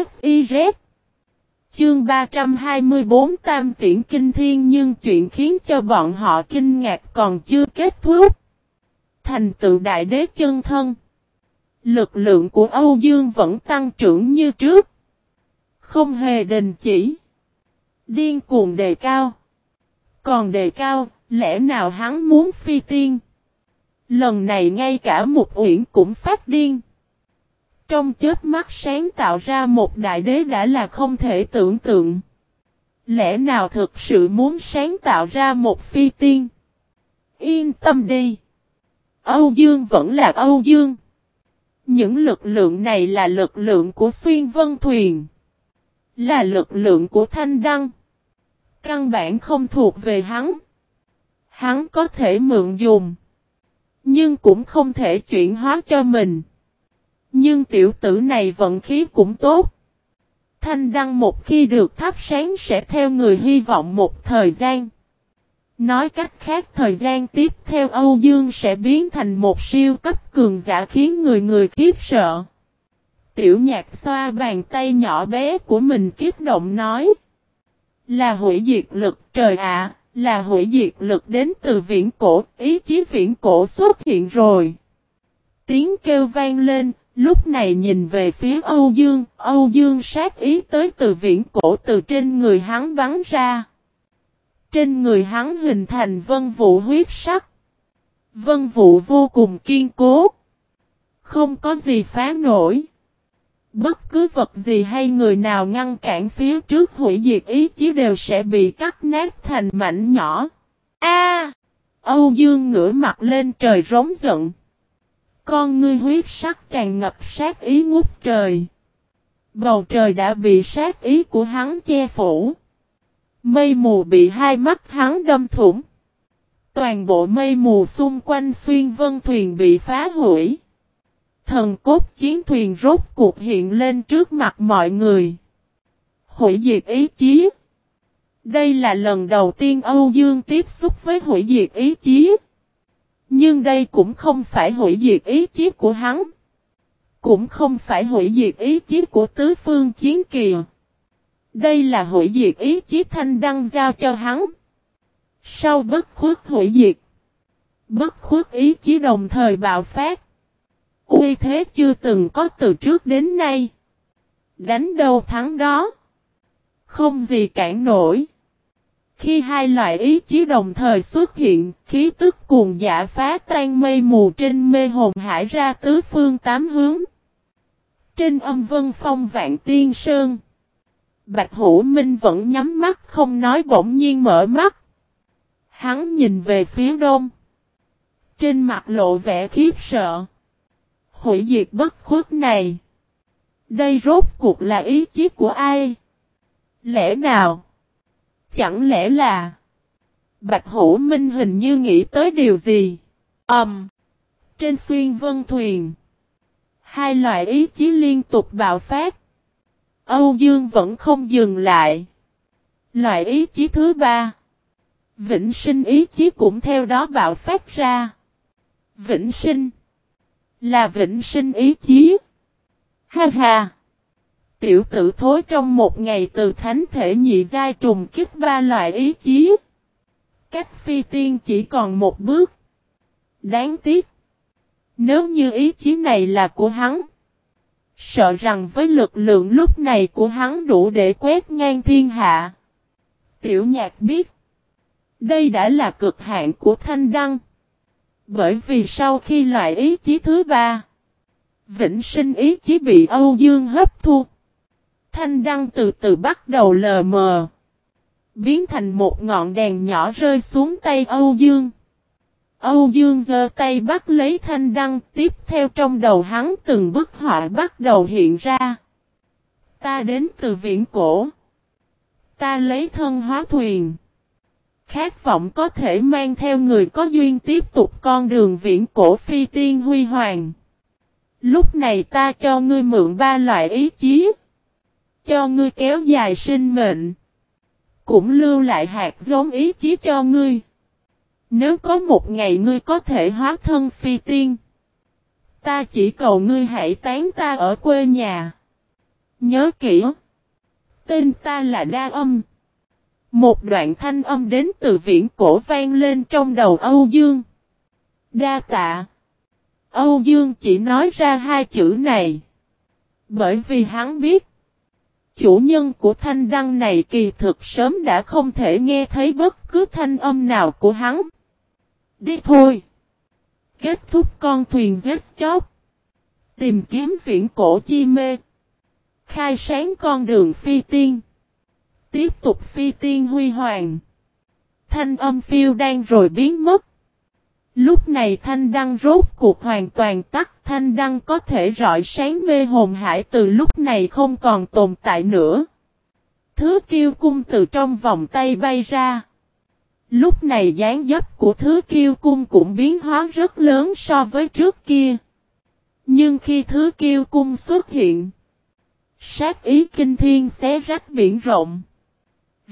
Chương 324 Tam Tiễn Kinh Thiên nhưng chuyện khiến cho bọn họ kinh ngạc còn chưa kết thúc. Thành tựu đại đế chân thân. Lực lượng của Âu Dương vẫn tăng trưởng như trước. Không hề đình chỉ. Điên cuồng đề cao. Còn đề cao, lẽ nào hắn muốn phi tiên? Lần này ngay cả một uyển cũng phát điên. Trong chết mắt sáng tạo ra một đại đế đã là không thể tưởng tượng. Lẽ nào thực sự muốn sáng tạo ra một phi tiên? Yên tâm đi. Âu Dương vẫn là Âu Dương. Những lực lượng này là lực lượng của xuyên vân thuyền. Là lực lượng của thanh đăng. Căn bản không thuộc về hắn. Hắn có thể mượn dùng. Nhưng cũng không thể chuyển hóa cho mình. Nhưng tiểu tử này vận khí cũng tốt. Thanh đăng một khi được thắp sáng sẽ theo người hy vọng một thời gian. Nói cách khác thời gian tiếp theo Âu Dương sẽ biến thành một siêu cấp cường giả khiến người người kiếp sợ. Tiểu nhạc xoa bàn tay nhỏ bé của mình kiếp động nói. Là hủy diệt lực trời ạ, là hủy diệt lực đến từ viễn cổ, ý chí viễn cổ xuất hiện rồi. Tiếng kêu vang lên, lúc này nhìn về phía Âu Dương, Âu Dương sát ý tới từ viễn cổ từ trên người hắn bắn ra. Trên người hắn hình thành vân vụ huyết sắc. Vân vụ vô cùng kiên cố. Không có gì phá nổi. Bất cứ vật gì hay người nào ngăn cản phía trước hủy diệt ý chí đều sẽ bị cắt nát thành mảnh nhỏ. A! Âu Dương ngửa mặt lên trời rống giận. Con ngươi huyết sắc tràn ngập sát ý ngút trời. Bầu trời đã bị sát ý của hắn che phủ. Mây mù bị hai mắt hắn đâm thủng. Toàn bộ mây mù xung quanh xuyên vân thuyền bị phá hủy. Thần cốt chiến thuyền rốt cuộc hiện lên trước mặt mọi người. Hủy diệt ý chí. Đây là lần đầu tiên Âu Dương tiếp xúc với hủy diệt ý chí. Nhưng đây cũng không phải hủy diệt ý chí của hắn. Cũng không phải hủy diệt ý chí của tứ phương chiến kìa. Đây là hủy diệt ý chí thanh đăng giao cho hắn. Sau bất khuất hủy diệt. Bất khuất ý chí đồng thời bạo phát. Uy thế chưa từng có từ trước đến nay. Đánh đâu thắng đó. Không gì cản nổi. Khi hai loại ý chí đồng thời xuất hiện, khí tức cuồng giả phá tan mây mù trên mê hồn hải ra tứ phương tám hướng. Trên âm vân phong vạn tiên sơn. Bạch Hữu Minh vẫn nhắm mắt không nói bỗng nhiên mở mắt. Hắn nhìn về phía đông. Trên mặt lộ vẻ khiếp sợ. Hủy diệt bất khuất này. Đây rốt cuộc là ý chí của ai? Lẽ nào? Chẳng lẽ là... Bạch Hữu Minh hình như nghĩ tới điều gì? ầm. Um, trên xuyên vân thuyền. Hai loại ý chí liên tục bạo phát. Âu Dương vẫn không dừng lại. Loại ý chí thứ ba. Vĩnh sinh ý chí cũng theo đó bạo phát ra. Vĩnh sinh. Là vĩnh sinh ý chí. Ha ha. Tiểu tử thối trong một ngày từ thánh thể nhị giai trùng kích ba loại ý chí. Cách phi tiên chỉ còn một bước. Đáng tiếc. Nếu như ý chí này là của hắn. Sợ rằng với lực lượng lúc này của hắn đủ để quét ngang thiên hạ. Tiểu nhạc biết. Đây đã là cực hạn của thanh đăng. Bởi vì sau khi loại ý chí thứ ba. Vĩnh sinh ý chí bị Âu Dương hấp thu. Thanh đăng từ từ bắt đầu lờ mờ. Biến thành một ngọn đèn nhỏ rơi xuống tay Âu Dương. Âu Dương giơ tay bắt lấy thanh đăng, tiếp theo trong đầu hắn từng bức họa bắt đầu hiện ra. Ta đến từ viễn cổ. Ta lấy thân hóa thuyền. Khát vọng có thể mang theo người có duyên tiếp tục con đường viễn cổ phi tiên huy hoàng. Lúc này ta cho ngươi mượn ba loại ý chí. Cho ngươi kéo dài sinh mệnh. Cũng lưu lại hạt giống ý chí cho ngươi. Nếu có một ngày ngươi có thể hóa thân phi tiên. Ta chỉ cầu ngươi hãy tán ta ở quê nhà. Nhớ kỹ. Tên ta là Đa Âm. Một đoạn thanh âm đến từ viễn cổ vang lên trong đầu Âu Dương. Đa tạ. Âu Dương chỉ nói ra hai chữ này. Bởi vì hắn biết. Chủ nhân của thanh đăng này kỳ thực sớm đã không thể nghe thấy bất cứ thanh âm nào của hắn. Đi thôi. Kết thúc con thuyền giết chóc. Tìm kiếm viễn cổ chi mê. Khai sáng con đường phi tiên. Tiếp tục phi tiên huy hoàng. Thanh âm phiêu đang rồi biến mất. Lúc này thanh đăng rốt cuộc hoàn toàn tắt. Thanh đăng có thể rọi sáng mê hồn hải từ lúc này không còn tồn tại nữa. Thứ kiêu cung từ trong vòng tay bay ra. Lúc này dáng dấp của thứ kiêu cung cũng biến hóa rất lớn so với trước kia. Nhưng khi thứ kiêu cung xuất hiện, sát ý kinh thiên xé rách biển rộng,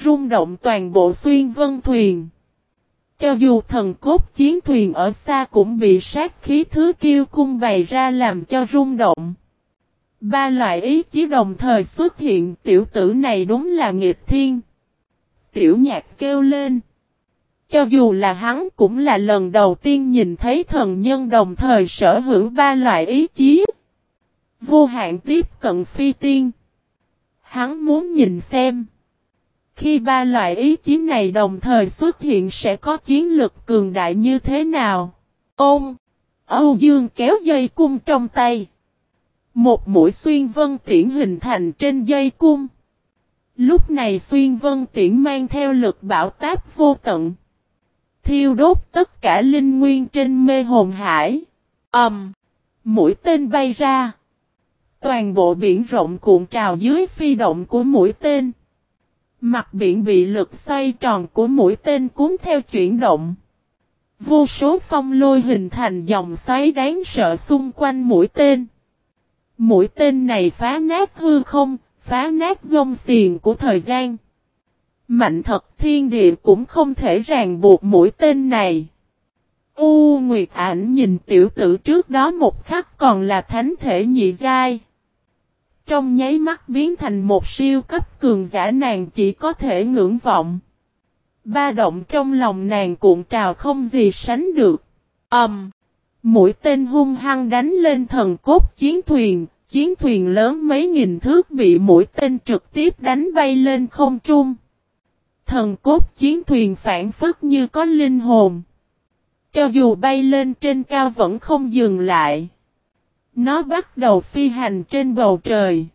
rung động toàn bộ xuyên vân thuyền. Cho dù thần cốt chiến thuyền ở xa cũng bị sát khí thứ kiêu cung bày ra làm cho rung động. Ba loại ý chí đồng thời xuất hiện, tiểu tử này đúng là nghịch thiên. Tiểu nhạc kêu lên. Cho dù là hắn cũng là lần đầu tiên nhìn thấy thần nhân đồng thời sở hữu ba loại ý chí. Vô hạn tiếp cận phi tiên. Hắn muốn nhìn xem. Khi ba loại ý chí này đồng thời xuất hiện sẽ có chiến lực cường đại như thế nào? Ôm! Âu Dương kéo dây cung trong tay. Một mũi xuyên vân tiễn hình thành trên dây cung. Lúc này xuyên vân tiễn mang theo lực bảo táp vô tận thiêu đốt tất cả linh nguyên trên mê hồn hải. Ầm! Um, mũi tên bay ra. Toàn bộ biển rộng cuộn trào dưới phi động của mũi tên. Mặt biển bị lực xoay tròn của mũi tên cuốn theo chuyển động. Vô số phong lôi hình thành dòng xoáy đáng sợ xung quanh mũi tên. Mũi tên này phá nát hư không, phá nát gông xiền của thời gian. Mạnh thật thiên địa cũng không thể ràng buộc mũi tên này. U Nguyệt ảnh nhìn tiểu tử trước đó một khắc còn là thánh thể nhị giai. Trong nháy mắt biến thành một siêu cấp cường giả nàng chỉ có thể ngưỡng vọng. Ba động trong lòng nàng cuộn trào không gì sánh được. Ầm. Um, mũi tên hung hăng đánh lên thần cốt chiến thuyền, chiến thuyền lớn mấy nghìn thước bị mũi tên trực tiếp đánh bay lên không trung. Thần cốt chiến thuyền phản phất như có linh hồn. Cho dù bay lên trên cao vẫn không dừng lại. Nó bắt đầu phi hành trên bầu trời.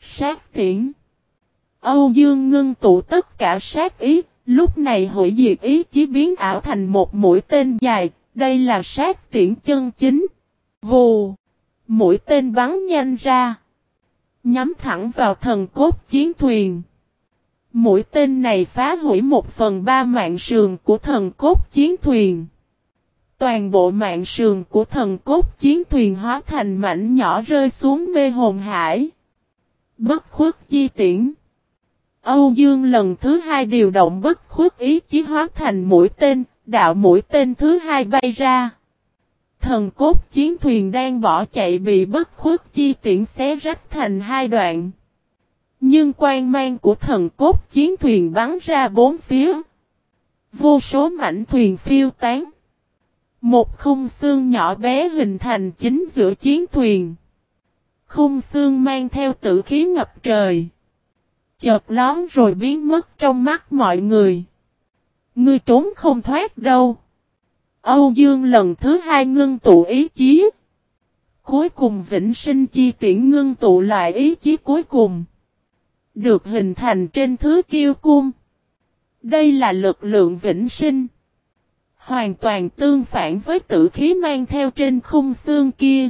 Sát tiễn. Âu Dương ngưng tụ tất cả sát ý, lúc này hội diệt ý chí biến ảo thành một mũi tên dài, đây là sát tiễn chân chính. Vù. Mũi tên bắn nhanh ra. Nhắm thẳng vào thần cốt chiến thuyền. Mũi tên này phá hủy một phần ba mạng sườn của thần cốt chiến thuyền. Toàn bộ mạng sườn của thần cốt chiến thuyền hóa thành mảnh nhỏ rơi xuống mê hồn hải. Bất khuất chi tiễn. Âu Dương lần thứ hai điều động bất khuất ý chí hóa thành mũi tên, đạo mũi tên thứ hai bay ra. Thần cốt chiến thuyền đang bỏ chạy bị bất khuất chi tiễn xé rách thành hai đoạn. Nhưng quan mang của thần cốt chiến thuyền bắn ra bốn phía. Vô số mảnh thuyền phiêu tán. Một khung xương nhỏ bé hình thành chính giữa chiến thuyền. Khung xương mang theo tử khí ngập trời. Chợt lón rồi biến mất trong mắt mọi người. Ngươi trốn không thoát đâu. Âu Dương lần thứ hai ngưng tụ ý chí. Cuối cùng vĩnh sinh chi tiễn ngưng tụ lại ý chí cuối cùng. Được hình thành trên thứ kiêu cung. Đây là lực lượng vĩnh sinh. Hoàn toàn tương phản với tử khí mang theo trên khung xương kia.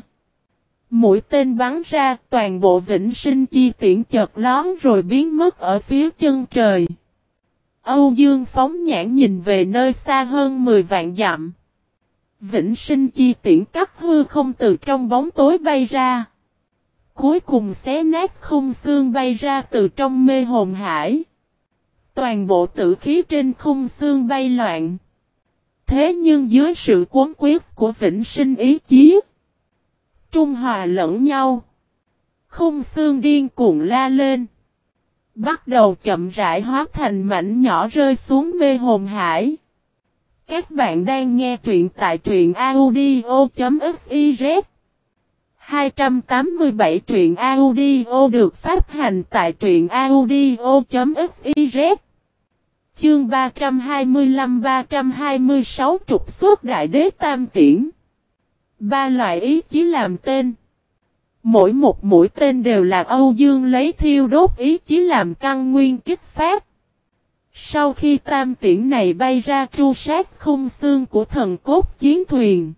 Mũi tên bắn ra, toàn bộ vĩnh sinh chi tiễn chợt lón rồi biến mất ở phía chân trời. Âu Dương phóng nhãn nhìn về nơi xa hơn 10 vạn dặm. Vĩnh sinh chi tiễn cắt hư không từ trong bóng tối bay ra. Cuối cùng xé nát khung xương bay ra từ trong mê hồn hải. Toàn bộ tử khí trên khung xương bay loạn. Thế nhưng dưới sự cuốn quyết của vĩnh sinh ý chí. Trung hòa lẫn nhau. Khung xương điên cuồng la lên. Bắt đầu chậm rãi hóa thành mảnh nhỏ rơi xuống mê hồn hải. Các bạn đang nghe truyện tại truyện audio.fiz 287 truyện audio được phát hành tại truyện audio.fiz Chương 325-326 trục xuất đại đế tam tiễn Ba loại ý chí làm tên Mỗi một mũi tên đều là Âu Dương lấy thiêu đốt ý chí làm căn nguyên kích phát sau khi tam tiễn này bay ra tru sát khung xương của thần cốt chiến thuyền.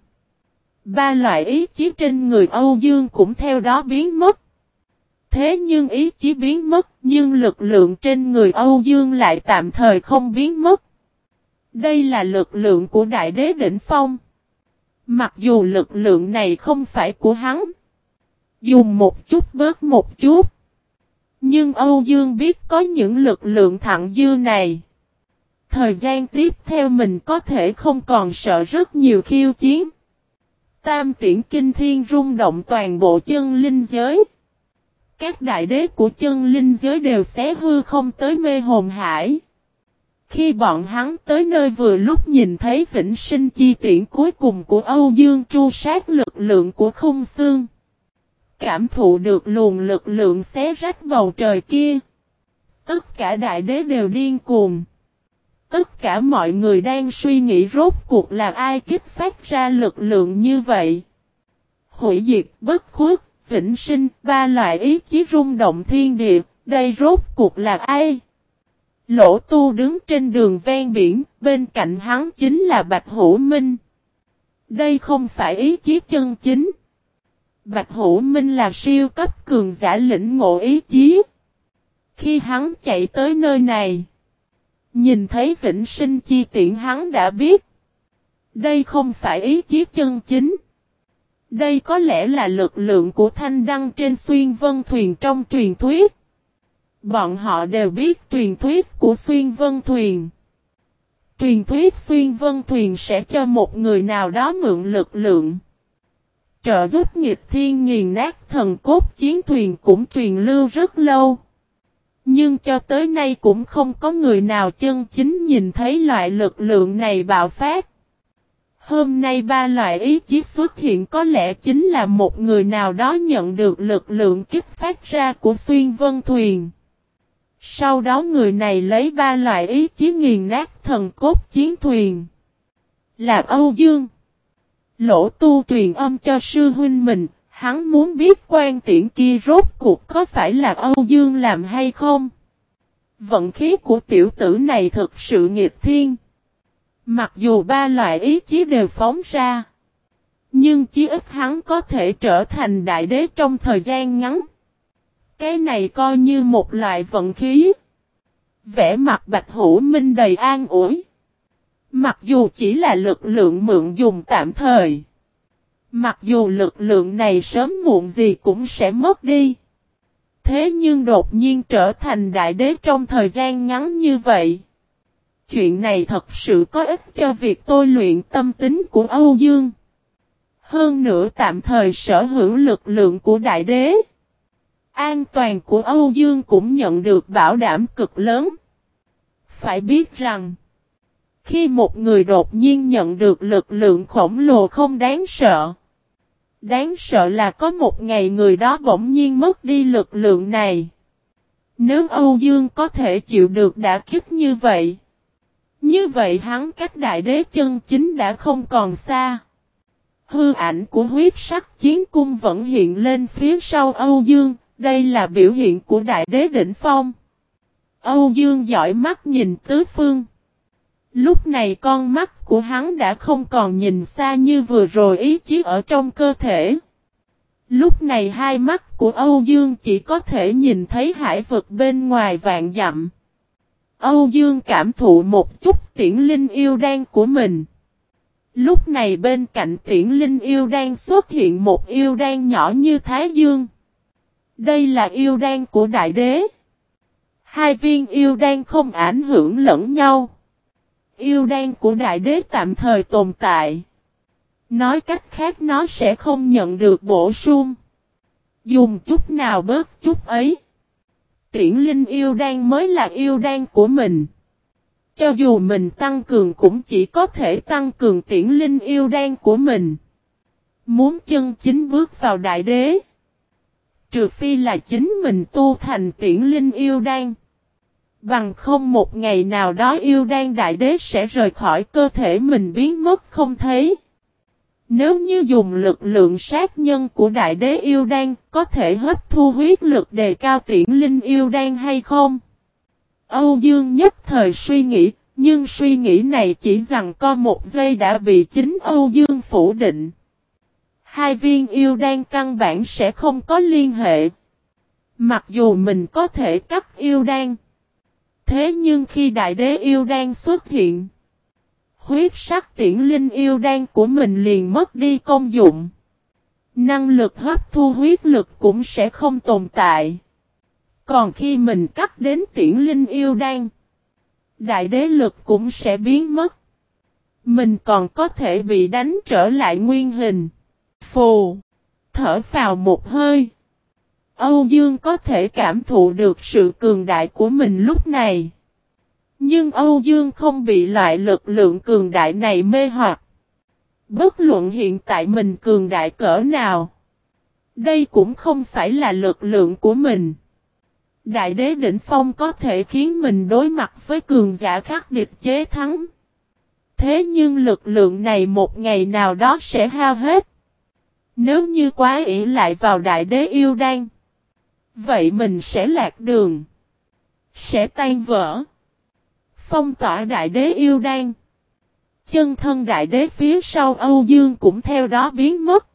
Ba loại ý chí trên người Âu Dương cũng theo đó biến mất. Thế nhưng ý chí biến mất, nhưng lực lượng trên người Âu Dương lại tạm thời không biến mất. Đây là lực lượng của Đại Đế Đỉnh Phong. Mặc dù lực lượng này không phải của hắn. Dùng một chút bớt một chút. Nhưng Âu Dương biết có những lực lượng thẳng dư này. Thời gian tiếp theo mình có thể không còn sợ rất nhiều khiêu chiến. Tam tiễn kinh thiên rung động toàn bộ chân linh giới. Các đại đế của chân linh giới đều xé hư không tới mê hồn hải. Khi bọn hắn tới nơi vừa lúc nhìn thấy vĩnh sinh chi tiễn cuối cùng của Âu Dương tru sát lực lượng của khung xương cảm thụ được luồng lực lượng xé rách bầu trời kia. Tất cả đại đế đều điên cuồng. Tất cả mọi người đang suy nghĩ rốt cuộc là ai kích phát ra lực lượng như vậy. Hủy diệt, bất khuất, vĩnh sinh, ba loại ý chí rung động thiên địa, đây rốt cuộc là ai? Lỗ tu đứng trên đường ven biển, bên cạnh hắn chính là Bạch Hữu Minh. Đây không phải ý chí chân chính. Bạch Hữu Minh là siêu cấp cường giả lĩnh ngộ ý chí. Khi hắn chạy tới nơi này, nhìn thấy vĩnh sinh chi tiện hắn đã biết. Đây không phải ý chí chân chính. Đây có lẽ là lực lượng của thanh đăng trên xuyên vân thuyền trong truyền thuyết. Bọn họ đều biết truyền thuyết của xuyên vân thuyền. Truyền thuyết xuyên vân thuyền sẽ cho một người nào đó mượn lực lượng. Trợ giúp nghịch thiên nghiền nát thần cốt chiến thuyền cũng truyền lưu rất lâu. Nhưng cho tới nay cũng không có người nào chân chính nhìn thấy loại lực lượng này bạo phát. Hôm nay ba loại ý chí xuất hiện có lẽ chính là một người nào đó nhận được lực lượng kích phát ra của xuyên vân thuyền. Sau đó người này lấy ba loại ý chí nghiền nát thần cốt chiến thuyền. Là Âu Dương. Lỗ tu truyền âm cho sư huynh mình, hắn muốn biết quan tiễn kia rốt cuộc có phải là Âu Dương làm hay không. Vận khí của tiểu tử này thực sự nghịch thiên. Mặc dù ba loại ý chí đều phóng ra. Nhưng chí ít hắn có thể trở thành đại đế trong thời gian ngắn. Cái này coi như một loại vận khí. Vẽ mặt bạch hữu minh đầy an ủi. Mặc dù chỉ là lực lượng mượn dùng tạm thời. Mặc dù lực lượng này sớm muộn gì cũng sẽ mất đi. Thế nhưng đột nhiên trở thành đại đế trong thời gian ngắn như vậy. Chuyện này thật sự có ích cho việc tôi luyện tâm tính của Âu Dương. Hơn nữa tạm thời sở hữu lực lượng của đại đế. An toàn của Âu Dương cũng nhận được bảo đảm cực lớn. Phải biết rằng, khi một người đột nhiên nhận được lực lượng khổng lồ không đáng sợ, đáng sợ là có một ngày người đó bỗng nhiên mất đi lực lượng này. Nếu Âu Dương có thể chịu được đã kích như vậy, như vậy hắn cách đại đế chân chính đã không còn xa. Hư ảnh của huyết sắc chiến cung vẫn hiện lên phía sau Âu Dương, đây là biểu hiện của đại đế đỉnh phong. Âu Dương dõi mắt nhìn tứ phương. Lúc này con mắt của hắn đã không còn nhìn xa như vừa rồi ý chí ở trong cơ thể. Lúc này hai mắt của Âu Dương chỉ có thể nhìn thấy hải vực bên ngoài vạn dặm. Âu Dương cảm thụ một chút tiễn linh yêu đan của mình. Lúc này bên cạnh tiễn linh yêu đan xuất hiện một yêu đan nhỏ như Thái Dương. Đây là yêu đan của đại đế. Hai viên yêu đan không ảnh hưởng lẫn nhau. Yêu đan của đại đế tạm thời tồn tại. Nói cách khác nó sẽ không nhận được bổ sung. Dùng chút nào bớt chút ấy. Tiễn linh yêu đan mới là yêu đan của mình. Cho dù mình tăng cường cũng chỉ có thể tăng cường tiễn linh yêu đan của mình. Muốn chân chính bước vào đại đế. Trừ phi là chính mình tu thành tiễn linh yêu đan. Bằng không một ngày nào đó yêu đan đại đế sẽ rời khỏi cơ thể mình biến mất không thấy. Nếu như dùng lực lượng sát nhân của đại đế yêu đan, có thể hấp thu huyết lực đề cao tiễn linh yêu đan hay không? Âu Dương nhất thời suy nghĩ, nhưng suy nghĩ này chỉ rằng co một giây đã bị chính Âu Dương phủ định. Hai viên yêu đan căn bản sẽ không có liên hệ. Mặc dù mình có thể cắt yêu đan. Thế nhưng khi đại đế yêu đan xuất hiện, huyết sắc tiễn linh yêu đan của mình liền mất đi công dụng. Năng lực hấp thu huyết lực cũng sẽ không tồn tại. Còn khi mình cắt đến tiễn linh yêu đan, đại đế lực cũng sẽ biến mất. Mình còn có thể bị đánh trở lại nguyên hình. Phù. Thở vào một hơi. Âu Dương có thể cảm thụ được sự cường đại của mình lúc này. Nhưng Âu Dương không bị loại lực lượng cường đại này mê hoặc. Bất luận hiện tại mình cường đại cỡ nào. Đây cũng không phải là lực lượng của mình. Đại đế đỉnh phong có thể khiến mình đối mặt với cường giả khắc địch chế thắng. Thế nhưng lực lượng này một ngày nào đó sẽ hao hết. Nếu như quá ỷ lại vào đại đế yêu đan. Vậy mình sẽ lạc đường. Sẽ tan vỡ. Phong tỏa đại đế yêu đan. Chân thân đại đế phía sau Âu Dương cũng theo đó biến mất.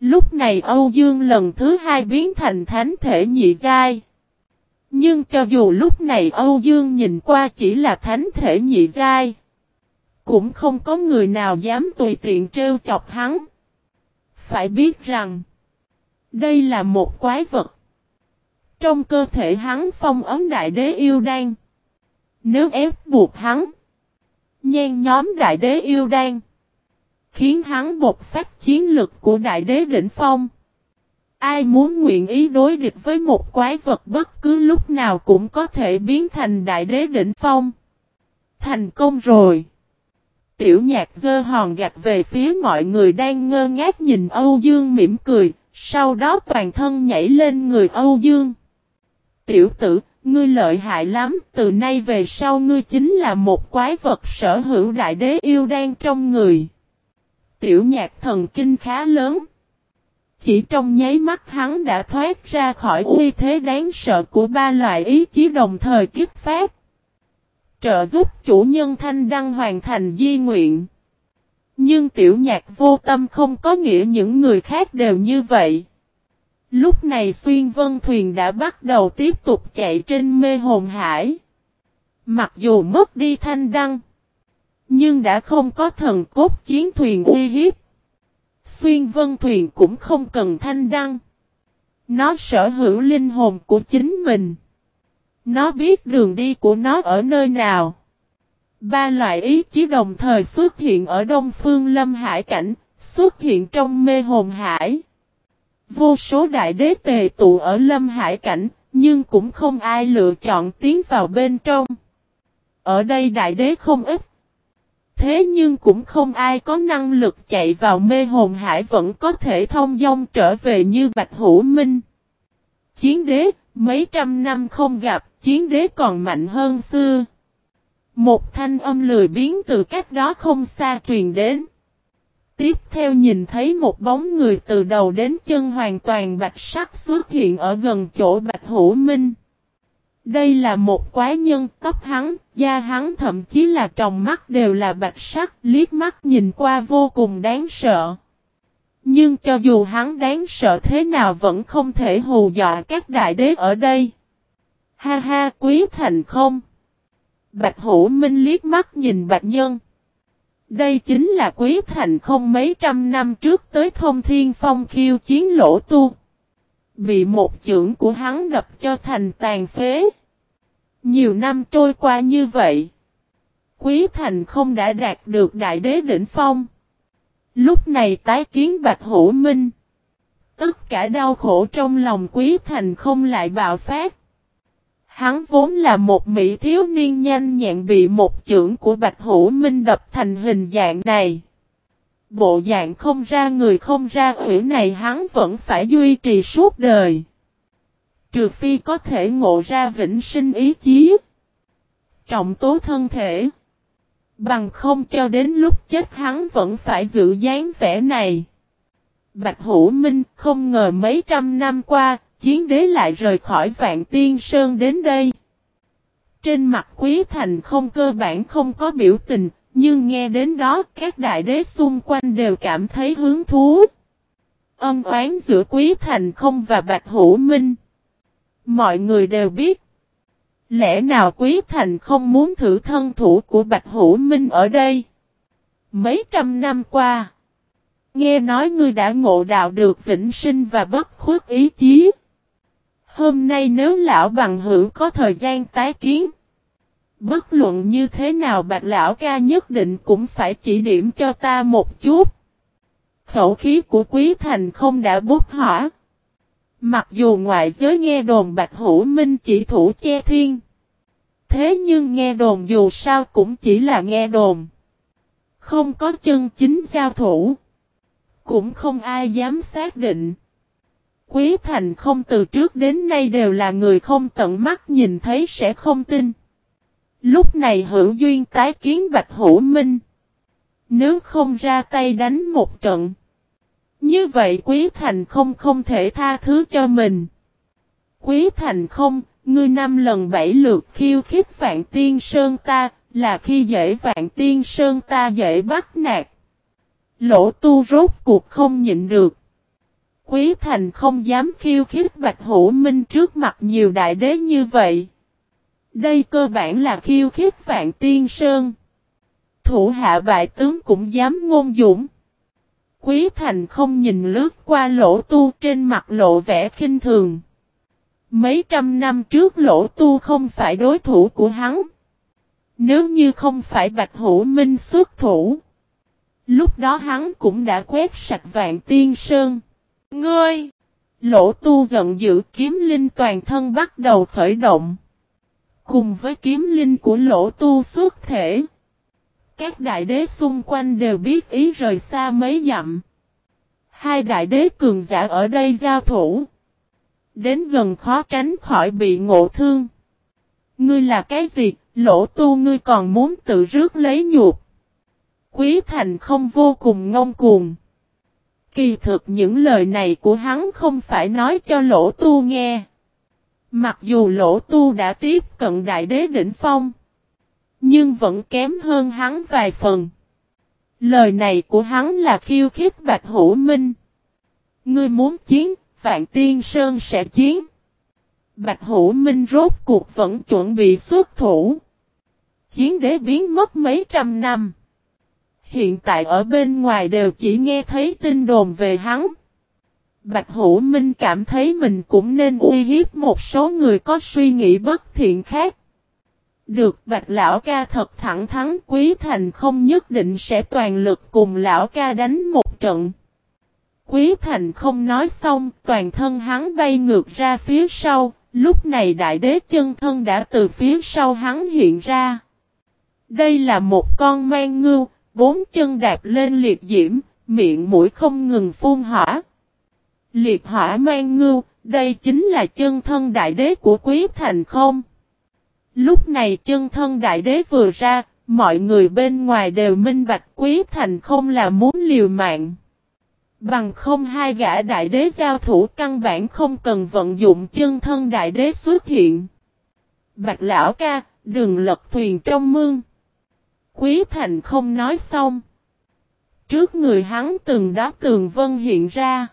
Lúc này Âu Dương lần thứ hai biến thành thánh thể nhị giai. Nhưng cho dù lúc này Âu Dương nhìn qua chỉ là thánh thể nhị giai. Cũng không có người nào dám tùy tiện trêu chọc hắn. Phải biết rằng, đây là một quái vật. Trong cơ thể hắn phong ấm đại đế yêu đan. Nếu ép buộc hắn, nhen nhóm đại đế yêu đan, khiến hắn bộc phát chiến lực của đại đế đỉnh phong. Ai muốn nguyện ý đối địch với một quái vật bất cứ lúc nào cũng có thể biến thành đại đế đỉnh phong. Thành công rồi. Tiểu nhạc dơ hòn gạch về phía mọi người đang ngơ ngác nhìn Âu Dương mỉm cười, sau đó toàn thân nhảy lên người Âu Dương. Tiểu tử, ngươi lợi hại lắm, từ nay về sau ngươi chính là một quái vật sở hữu đại đế yêu đang trong người. Tiểu nhạc thần kinh khá lớn. Chỉ trong nháy mắt hắn đã thoát ra khỏi uy thế đáng sợ của ba loại ý chí đồng thời kiếp phát. Trợ giúp chủ nhân thanh đăng hoàn thành di nguyện. Nhưng tiểu nhạc vô tâm không có nghĩa những người khác đều như vậy. Lúc này xuyên vân thuyền đã bắt đầu tiếp tục chạy trên mê hồn hải. Mặc dù mất đi thanh đăng. Nhưng đã không có thần cốt chiến thuyền uy hiếp. Xuyên vân thuyền cũng không cần thanh đăng. Nó sở hữu linh hồn của chính mình. Nó biết đường đi của nó ở nơi nào. Ba loại ý chí đồng thời xuất hiện ở đông phương lâm hải cảnh, xuất hiện trong mê hồn hải. Vô số đại đế tề tụ ở lâm hải cảnh, nhưng cũng không ai lựa chọn tiến vào bên trong. Ở đây đại đế không ít. Thế nhưng cũng không ai có năng lực chạy vào mê hồn hải vẫn có thể thông dong trở về như Bạch Hữu Minh. Chiến đế, mấy trăm năm không gặp, chiến đế còn mạnh hơn xưa. Một thanh âm lười biến từ cách đó không xa truyền đến. Tiếp theo nhìn thấy một bóng người từ đầu đến chân hoàn toàn bạch sắc xuất hiện ở gần chỗ Bạch Hữu Minh. Đây là một quái nhân, tóc hắn, da hắn thậm chí là tròng mắt đều là bạch sắc, liếc mắt nhìn qua vô cùng đáng sợ. Nhưng cho dù hắn đáng sợ thế nào vẫn không thể hù dọa các đại đế ở đây. Ha ha quý thành không? Bạch Hữu Minh liếc mắt nhìn Bạch Nhân. Đây chính là quý thành không mấy trăm năm trước tới thông thiên phong khiêu chiến lỗ tu. Bị một chưởng của hắn đập cho thành tàn phế. Nhiều năm trôi qua như vậy. Quý thành không đã đạt được đại đế đỉnh phong. Lúc này tái kiến Bạch Hữu Minh. Tất cả đau khổ trong lòng quý thành không lại bạo phát. Hắn vốn là một mỹ thiếu niên nhanh nhẹn bị một chưởng của Bạch Hữu Minh đập thành hình dạng này. Bộ dạng không ra người không ra ủy này hắn vẫn phải duy trì suốt đời. Trừ phi có thể ngộ ra vĩnh sinh ý chí. Trọng tố thân thể. Bằng không cho đến lúc chết hắn vẫn phải giữ dáng vẻ này. Bạch Hữu Minh không ngờ mấy trăm năm qua, chiến đế lại rời khỏi vạn tiên sơn đến đây. Trên mặt quý thành không cơ bản không có biểu tình, nhưng nghe đến đó các đại đế xung quanh đều cảm thấy hứng thú. Ân oán giữa quý thành không và bạch hữu minh. Mọi người đều biết. Lẽ nào quý thành không muốn thử thân thủ của bạch hữu minh ở đây? Mấy trăm năm qua. Nghe nói ngươi đã ngộ đạo được vĩnh sinh và bất khuất ý chí. Hôm nay nếu lão bằng hữu có thời gian tái kiến. Bất luận như thế nào bạch lão ca nhất định cũng phải chỉ điểm cho ta một chút. Khẩu khí của quý thành không đã bốc hỏa. Mặc dù ngoại giới nghe đồn bạch hữu minh chỉ thủ che thiên. Thế nhưng nghe đồn dù sao cũng chỉ là nghe đồn. Không có chân chính giao thủ. Cũng không ai dám xác định. Quý Thành không từ trước đến nay đều là người không tận mắt nhìn thấy sẽ không tin. Lúc này hữu duyên tái kiến Bạch Hữu Minh. Nếu không ra tay đánh một trận. Như vậy Quý Thành không không thể tha thứ cho mình. Quý Thành không, ngươi năm lần bảy lượt khiêu khích Vạn Tiên Sơn ta, là khi dễ Vạn Tiên Sơn ta dễ bắt nạt. Lỗ tu rốt cuộc không nhịn được. Quý Thành không dám khiêu khích Bạch Hữu Minh trước mặt nhiều đại đế như vậy. Đây cơ bản là khiêu khích Vạn Tiên Sơn. Thủ hạ bại tướng cũng dám ngôn dũng. Quý Thành không nhìn lướt qua lỗ tu trên mặt lộ vẻ khinh thường. Mấy trăm năm trước lỗ tu không phải đối thủ của hắn. Nếu như không phải Bạch Hữu Minh xuất thủ. Lúc đó hắn cũng đã quét sạch vạn tiên sơn. Ngươi! Lỗ tu giận dữ kiếm linh toàn thân bắt đầu khởi động. Cùng với kiếm linh của lỗ tu xuất thể. Các đại đế xung quanh đều biết ý rời xa mấy dặm. Hai đại đế cường giả ở đây giao thủ. Đến gần khó tránh khỏi bị ngộ thương. Ngươi là cái gì, lỗ tu ngươi còn muốn tự rước lấy nhục. Quý thành không vô cùng ngông cuồng. Kỳ thực những lời này của hắn không phải nói cho lỗ tu nghe. Mặc dù lỗ tu đã tiếp cận đại đế đỉnh phong. Nhưng vẫn kém hơn hắn vài phần. Lời này của hắn là khiêu khích Bạch Hữu Minh. Ngươi muốn chiến, Vạn Tiên Sơn sẽ chiến. Bạch Hữu Minh rốt cuộc vẫn chuẩn bị xuất thủ. Chiến đế biến mất mấy trăm năm. Hiện tại ở bên ngoài đều chỉ nghe thấy tin đồn về hắn. Bạch Hữu Minh cảm thấy mình cũng nên uy hiếp một số người có suy nghĩ bất thiện khác. Được Bạch Lão ca thật thẳng thắn Quý Thành không nhất định sẽ toàn lực cùng Lão ca đánh một trận. Quý Thành không nói xong, toàn thân hắn bay ngược ra phía sau, lúc này đại đế chân thân đã từ phía sau hắn hiện ra. Đây là một con mang ngưu, bốn chân đạp lên liệt diễm, miệng mũi không ngừng phun hỏa. Liệt hỏa mang ngưu, đây chính là chân thân đại đế của Quý Thành không? Lúc này chân thân đại đế vừa ra, mọi người bên ngoài đều minh bạch Quý Thành không là muốn liều mạng. Bằng không hai gã đại đế giao thủ căn bản không cần vận dụng chân thân đại đế xuất hiện. Bạch lão ca, đừng lật thuyền trong mương. Quý thành không nói xong. Trước người hắn từng đó tường vân hiện ra.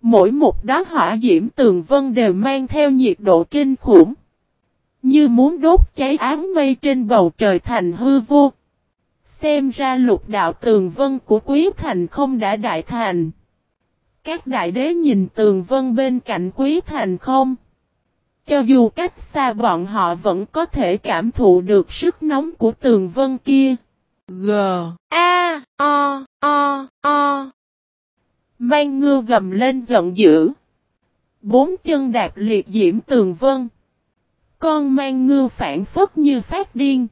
Mỗi một đá hỏa diễm tường vân đều mang theo nhiệt độ kinh khủng. Như muốn đốt cháy áng mây trên bầu trời thành hư vô. Xem ra lục đạo tường vân của quý thành không đã đại thành. Các đại đế nhìn tường vân bên cạnh quý thành không. Cho dù cách xa bọn họ vẫn có thể cảm thụ được sức nóng của tường vân kia. G A O O O Mang ngư gầm lên giận dữ. Bốn chân đạp liệt diễm tường vân. Con mang ngư phản phất như phát điên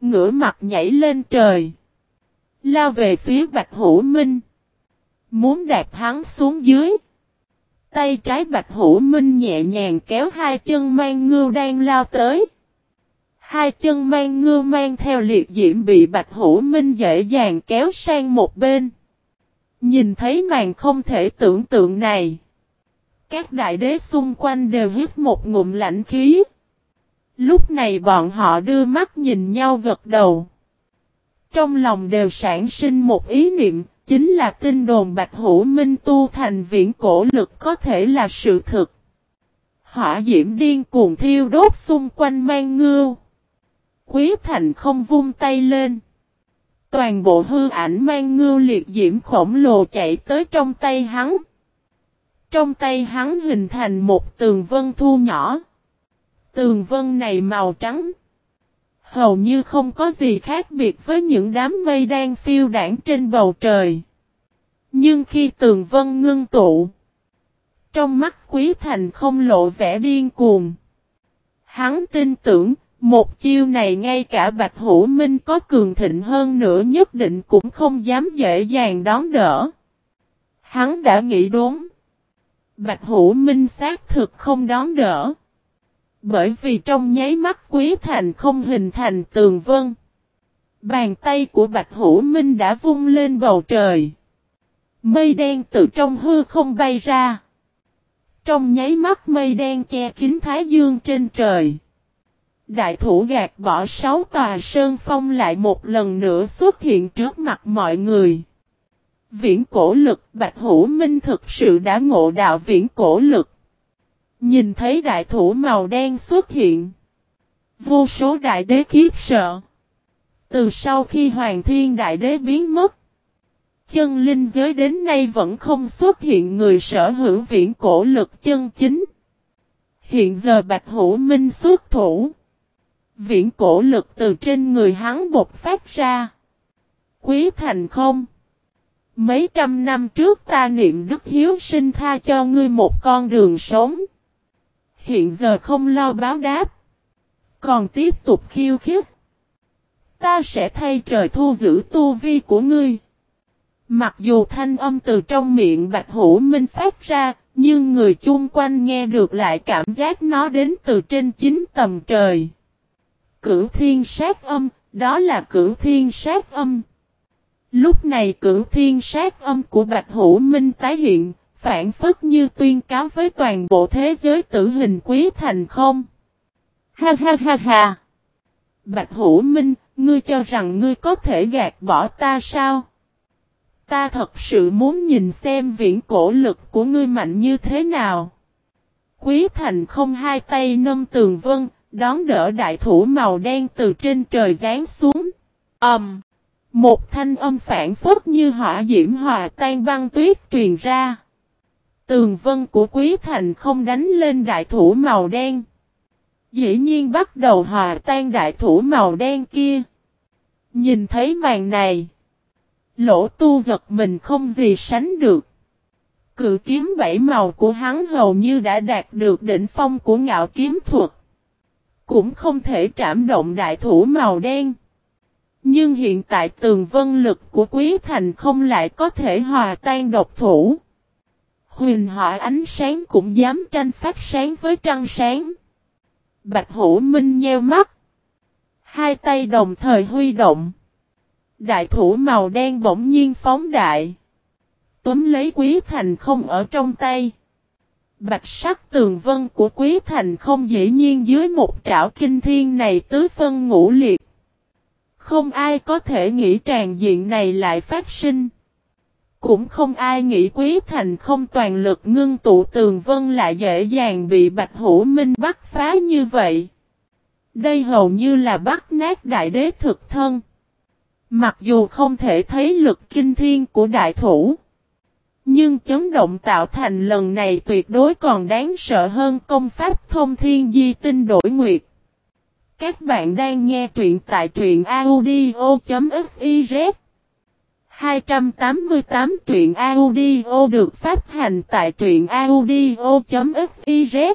ngửa mặt nhảy lên trời. Lao về phía Bạch Hữu Minh. Muốn đạp hắn xuống dưới. Tay trái Bạch Hữu Minh nhẹ nhàng kéo hai chân mang ngưu đang lao tới. Hai chân mang ngưu mang theo liệt diễm bị Bạch Hữu Minh dễ dàng kéo sang một bên. Nhìn thấy màn không thể tưởng tượng này. Các đại đế xung quanh đều hít một ngụm lạnh khí. Lúc này bọn họ đưa mắt nhìn nhau gật đầu. Trong lòng đều sản sinh một ý niệm, chính là tin đồn Bạch Hữu Minh tu thành viễn cổ lực có thể là sự thực. Hỏa diễm điên cuồng thiêu đốt xung quanh mang ngưu. Quý thành không vung tay lên. Toàn bộ hư ảnh mang ngưu liệt diễm khổng lồ chạy tới trong tay hắn. Trong tay hắn hình thành một tường vân thu nhỏ. Tường vân này màu trắng. Hầu như không có gì khác biệt với những đám mây đang phiêu đảng trên bầu trời. Nhưng khi tường vân ngưng tụ. Trong mắt quý thành không lộ vẻ điên cuồng. Hắn tin tưởng, một chiêu này ngay cả Bạch Hữu Minh có cường thịnh hơn nữa nhất định cũng không dám dễ dàng đón đỡ. Hắn đã nghĩ đúng. Bạch Hữu Minh xác thực không đón đỡ. Bởi vì trong nháy mắt quý thành không hình thành tường vân. Bàn tay của Bạch Hữu Minh đã vung lên bầu trời. Mây đen từ trong hư không bay ra. Trong nháy mắt mây đen che kín thái dương trên trời. Đại thủ gạt bỏ sáu tòa sơn phong lại một lần nữa xuất hiện trước mặt mọi người. Viễn cổ lực, Bạch Hữu Minh thực sự đã ngộ đạo viễn cổ lực. Nhìn thấy đại thủ màu đen xuất hiện. Vô số đại đế khiếp sợ. Từ sau khi Hoàng Thiên Đại Đế biến mất, chân linh giới đến nay vẫn không xuất hiện người sở hữu viễn cổ lực chân chính. Hiện giờ Bạch Hữu Minh xuất thủ. Viễn cổ lực từ trên người hắn bột phát ra. Quý thành không. Mấy trăm năm trước ta niệm Đức Hiếu sinh tha cho ngươi một con đường sống. Hiện giờ không lo báo đáp. Còn tiếp tục khiêu khích. Ta sẽ thay trời thu giữ tu vi của ngươi. Mặc dù thanh âm từ trong miệng Bạch Hữu Minh phát ra, nhưng người chung quanh nghe được lại cảm giác nó đến từ trên chính tầm trời. Cửu thiên sát âm, đó là cửu thiên sát âm. Lúc này cửu thiên sát âm của Bạch Hữu Minh tái hiện, phản phất như tuyên cáo với toàn bộ thế giới tử hình quý thành không. Ha ha ha ha! Bạch Hữu Minh, ngươi cho rằng ngươi có thể gạt bỏ ta sao? Ta thật sự muốn nhìn xem viễn cổ lực của ngươi mạnh như thế nào. Quý thành không hai tay nâng tường vân, đón đỡ đại thủ màu đen từ trên trời giáng xuống. Ầm! Um, một thanh âm phản phất như hỏa diễm hòa tan băng tuyết truyền ra. Tường vân của quý thành không đánh lên đại thủ màu đen. Dĩ nhiên bắt đầu hòa tan đại thủ màu đen kia. Nhìn thấy màn này. Lỗ tu giật mình không gì sánh được. Cự kiếm bảy màu của hắn hầu như đã đạt được đỉnh phong của ngạo kiếm thuật. Cũng không thể trảm động đại thủ màu đen. Nhưng hiện tại tường vân lực của Quý Thành không lại có thể hòa tan độc thủ. Huyền hỏa ánh sáng cũng dám tranh phát sáng với trăng sáng. Bạch Hữu Minh nheo mắt. Hai tay đồng thời huy động. Đại thủ màu đen bỗng nhiên phóng đại. Túm lấy Quý Thành không ở trong tay. Bạch sắc tường vân của Quý Thành không dễ nhiên dưới một trảo kinh thiên này tứ phân ngũ liệt. Không ai có thể nghĩ tràn diện này lại phát sinh. Cũng không ai nghĩ Quý Thành không toàn lực ngưng tụ tường vân lại dễ dàng bị Bạch Hữu Minh bắt phá như vậy. Đây hầu như là bắt nát đại đế thực thân. Mặc dù không thể thấy lực kinh thiên của đại thủ. Nhưng chấn động tạo thành lần này tuyệt đối còn đáng sợ hơn công pháp thông thiên di tinh đổi nguyệt. Các bạn đang nghe truyện tại truyện audio.fif 288 truyện audio được phát hành tại truyện audio.fiz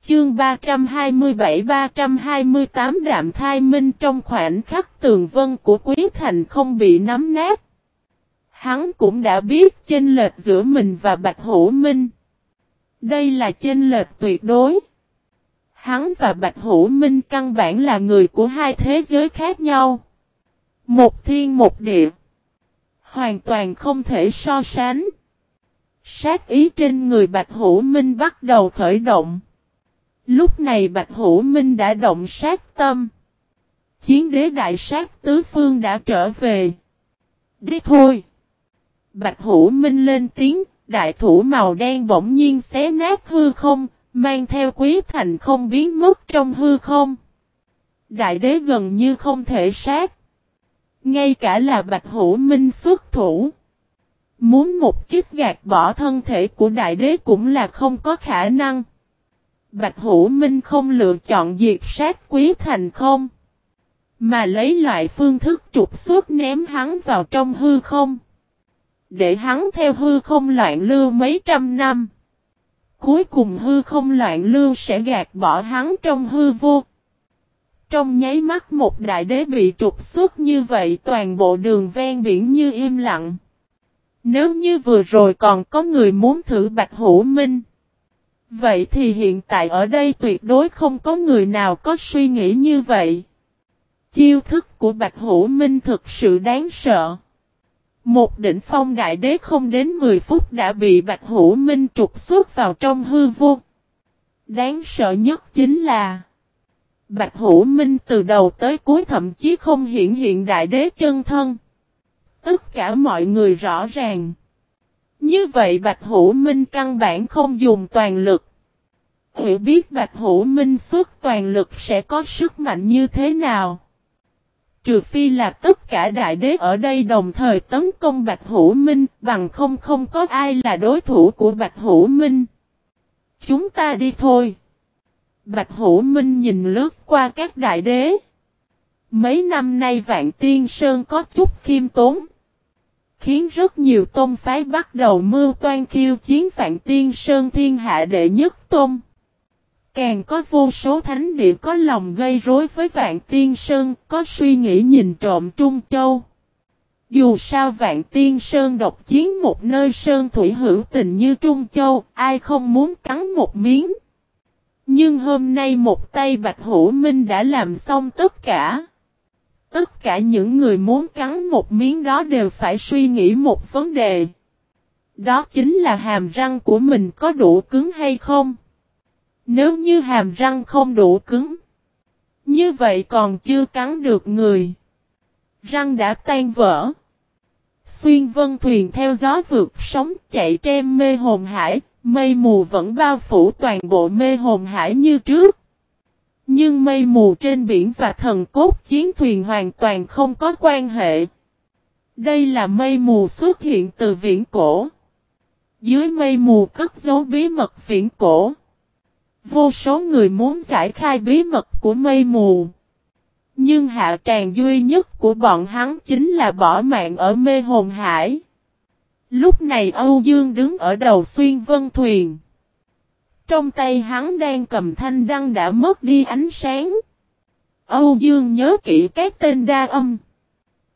Chương 327-328 Đạm Thai Minh trong khoảnh khắc tường vân của Quý Thành không bị nắm nát. Hắn cũng đã biết chênh lệch giữa mình và Bạch Hữu Minh. Đây là chênh lệch tuyệt đối. Hắn và Bạch Hữu Minh căn bản là người của hai thế giới khác nhau. Một thiên một địa. Hoàn toàn không thể so sánh. Sát ý trên người Bạch Hữu Minh bắt đầu khởi động. Lúc này Bạch Hữu Minh đã động sát tâm. Chiến đế đại sát tứ phương đã trở về. Đi thôi. Bạch Hữu Minh lên tiếng, đại thủ màu đen bỗng nhiên xé nát hư không, mang theo quý thành không biến mất trong hư không. Đại đế gần như không thể sát. Ngay cả là Bạch Hữu Minh xuất thủ. Muốn một kiếp gạt bỏ thân thể của đại đế cũng là không có khả năng. Bạch Hữu Minh không lựa chọn diệt sát quý thành không. Mà lấy loại phương thức trục xuất ném hắn vào trong hư không. Để hắn theo hư không loạn lưu mấy trăm năm. Cuối cùng hư không loạn lưu sẽ gạt bỏ hắn trong hư vô. Trong nháy mắt một đại đế bị trục xuất như vậy, toàn bộ đường ven biển như im lặng. Nếu như vừa rồi còn có người muốn thử Bạch Hữu Minh. Vậy thì hiện tại ở đây tuyệt đối không có người nào có suy nghĩ như vậy. Chiêu thức của Bạch Hữu Minh thực sự đáng sợ. Một đỉnh phong đại đế không đến 10 phút đã bị Bạch Hữu Minh trục xuất vào trong hư vô. Đáng sợ nhất chính là Bạch Hữu Minh từ đầu tới cuối thậm chí không hiện hiện đại đế chân thân. Tất cả mọi người rõ ràng. Như vậy Bạch Hữu Minh căn bản không dùng toàn lực. Hữu biết Bạch Hữu Minh xuất toàn lực sẽ có sức mạnh như thế nào. Trừ phi là tất cả đại đế ở đây đồng thời tấn công Bạch Hữu Minh, bằng không không có ai là đối thủ của Bạch Hữu Minh. Chúng ta đi thôi. Bạch Hữu Minh nhìn lướt qua các đại đế. Mấy năm nay Vạn Tiên Sơn có chút khiêm tốn. Khiến rất nhiều tôn phái bắt đầu mưu toan khiêu chiến Vạn Tiên Sơn thiên hạ đệ nhất tôn. Càng có vô số thánh địa có lòng gây rối với Vạn Tiên Sơn, có suy nghĩ nhìn trộm Trung Châu. Dù sao Vạn Tiên Sơn độc chiến một nơi sơn thủy hữu tình như Trung Châu, ai không muốn cắn một miếng. Nhưng hôm nay một tay Bạch Hữu Minh đã làm xong tất cả. Tất cả những người muốn cắn một miếng đó đều phải suy nghĩ một vấn đề. Đó chính là hàm răng của mình có đủ cứng hay không. Nếu như hàm răng không đủ cứng. Như vậy còn chưa cắn được người. Răng đã tan vỡ. Xuyên vân thuyền theo gió vượt sóng chạy trên mê hồn hải, mây mù vẫn bao phủ toàn bộ mê hồn hải như trước. Nhưng mây mù trên biển và thần cốt chiến thuyền hoàn toàn không có quan hệ. Đây là mây mù xuất hiện từ viễn cổ. Dưới mây mù cất dấu bí mật viễn cổ. Vô số người muốn giải khai bí mật của mây mù. Nhưng hạ tràng duy nhất của bọn hắn chính là bỏ mạng ở mê hồn hải. Lúc này Âu Dương đứng ở đầu xuyên vân thuyền. Trong tay hắn đang cầm thanh đăng đã mất đi ánh sáng. Âu Dương nhớ kỹ các tên đa âm.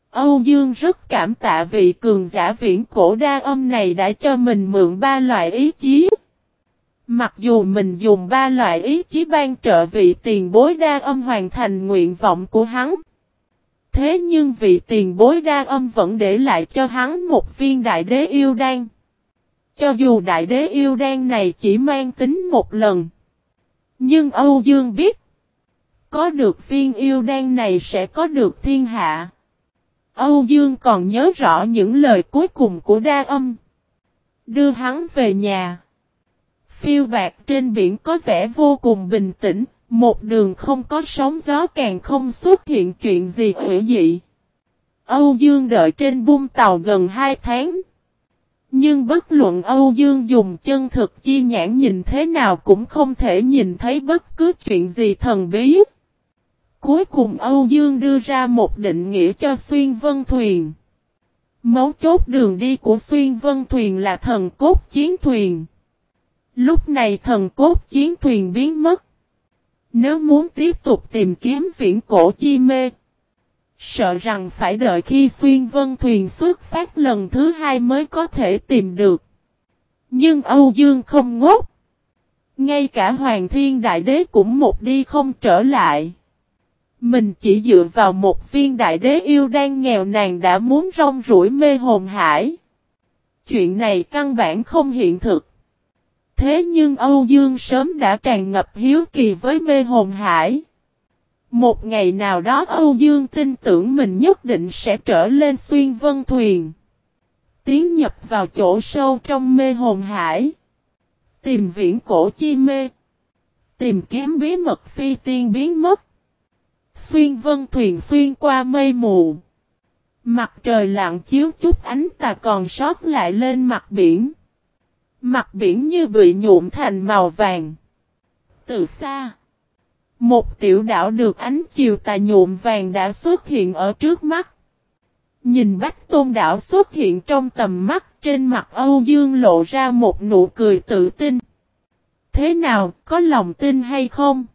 Âu Dương rất cảm tạ vị cường giả viễn cổ đa âm này đã cho mình mượn ba loại ý chí. Mặc dù mình dùng ba loại ý chí ban trợ vị tiền bối đa âm hoàn thành nguyện vọng của hắn. Thế nhưng vị tiền bối đa âm vẫn để lại cho hắn một viên đại đế yêu đan. Cho dù đại đế yêu đan này chỉ mang tính một lần. Nhưng Âu Dương biết. Có được viên yêu đan này sẽ có được thiên hạ. Âu Dương còn nhớ rõ những lời cuối cùng của đa âm. Đưa hắn về nhà. Phiêu bạc trên biển có vẻ vô cùng bình tĩnh, một đường không có sóng gió càng không xuất hiện chuyện gì hữu dị. Âu Dương đợi trên bung tàu gần 2 tháng. Nhưng bất luận Âu Dương dùng chân thực chi nhãn nhìn thế nào cũng không thể nhìn thấy bất cứ chuyện gì thần bí. Cuối cùng Âu Dương đưa ra một định nghĩa cho Xuyên Vân Thuyền. Mấu chốt đường đi của Xuyên Vân Thuyền là thần cốt chiến thuyền. Lúc này thần cốt chiến thuyền biến mất. Nếu muốn tiếp tục tìm kiếm viễn cổ chi mê, sợ rằng phải đợi khi xuyên vân thuyền xuất phát lần thứ hai mới có thể tìm được. Nhưng Âu Dương không ngốc. Ngay cả Hoàng Thiên Đại Đế cũng một đi không trở lại. Mình chỉ dựa vào một viên đại đế yêu đang nghèo nàn đã muốn rong rủi mê hồn hải. Chuyện này căn bản không hiện thực. Thế nhưng Âu Dương sớm đã tràn ngập hiếu kỳ với mê hồn hải. Một ngày nào đó Âu Dương tin tưởng mình nhất định sẽ trở lên xuyên vân thuyền. Tiến nhập vào chỗ sâu trong mê hồn hải. Tìm viễn cổ chi mê. Tìm kiếm bí mật phi tiên biến mất. Xuyên vân thuyền xuyên qua mây mù. Mặt trời lặng chiếu chút ánh tà còn sót lại lên mặt biển. Mặt biển như bị nhuộm thành màu vàng. Từ xa, một tiểu đảo được ánh chiều tà nhuộm vàng đã xuất hiện ở trước mắt. Nhìn Bách Tôn đảo xuất hiện trong tầm mắt trên mặt Âu Dương lộ ra một nụ cười tự tin. Thế nào, có lòng tin hay không?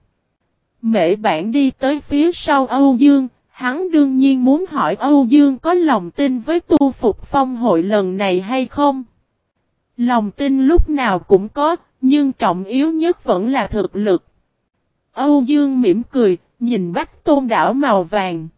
Mễ bản đi tới phía sau Âu Dương, hắn đương nhiên muốn hỏi Âu Dương có lòng tin với tu phục phong hội lần này hay không? Lòng tin lúc nào cũng có, nhưng trọng yếu nhất vẫn là thực lực. Âu Dương mỉm cười, nhìn Bách Tôn đảo màu vàng.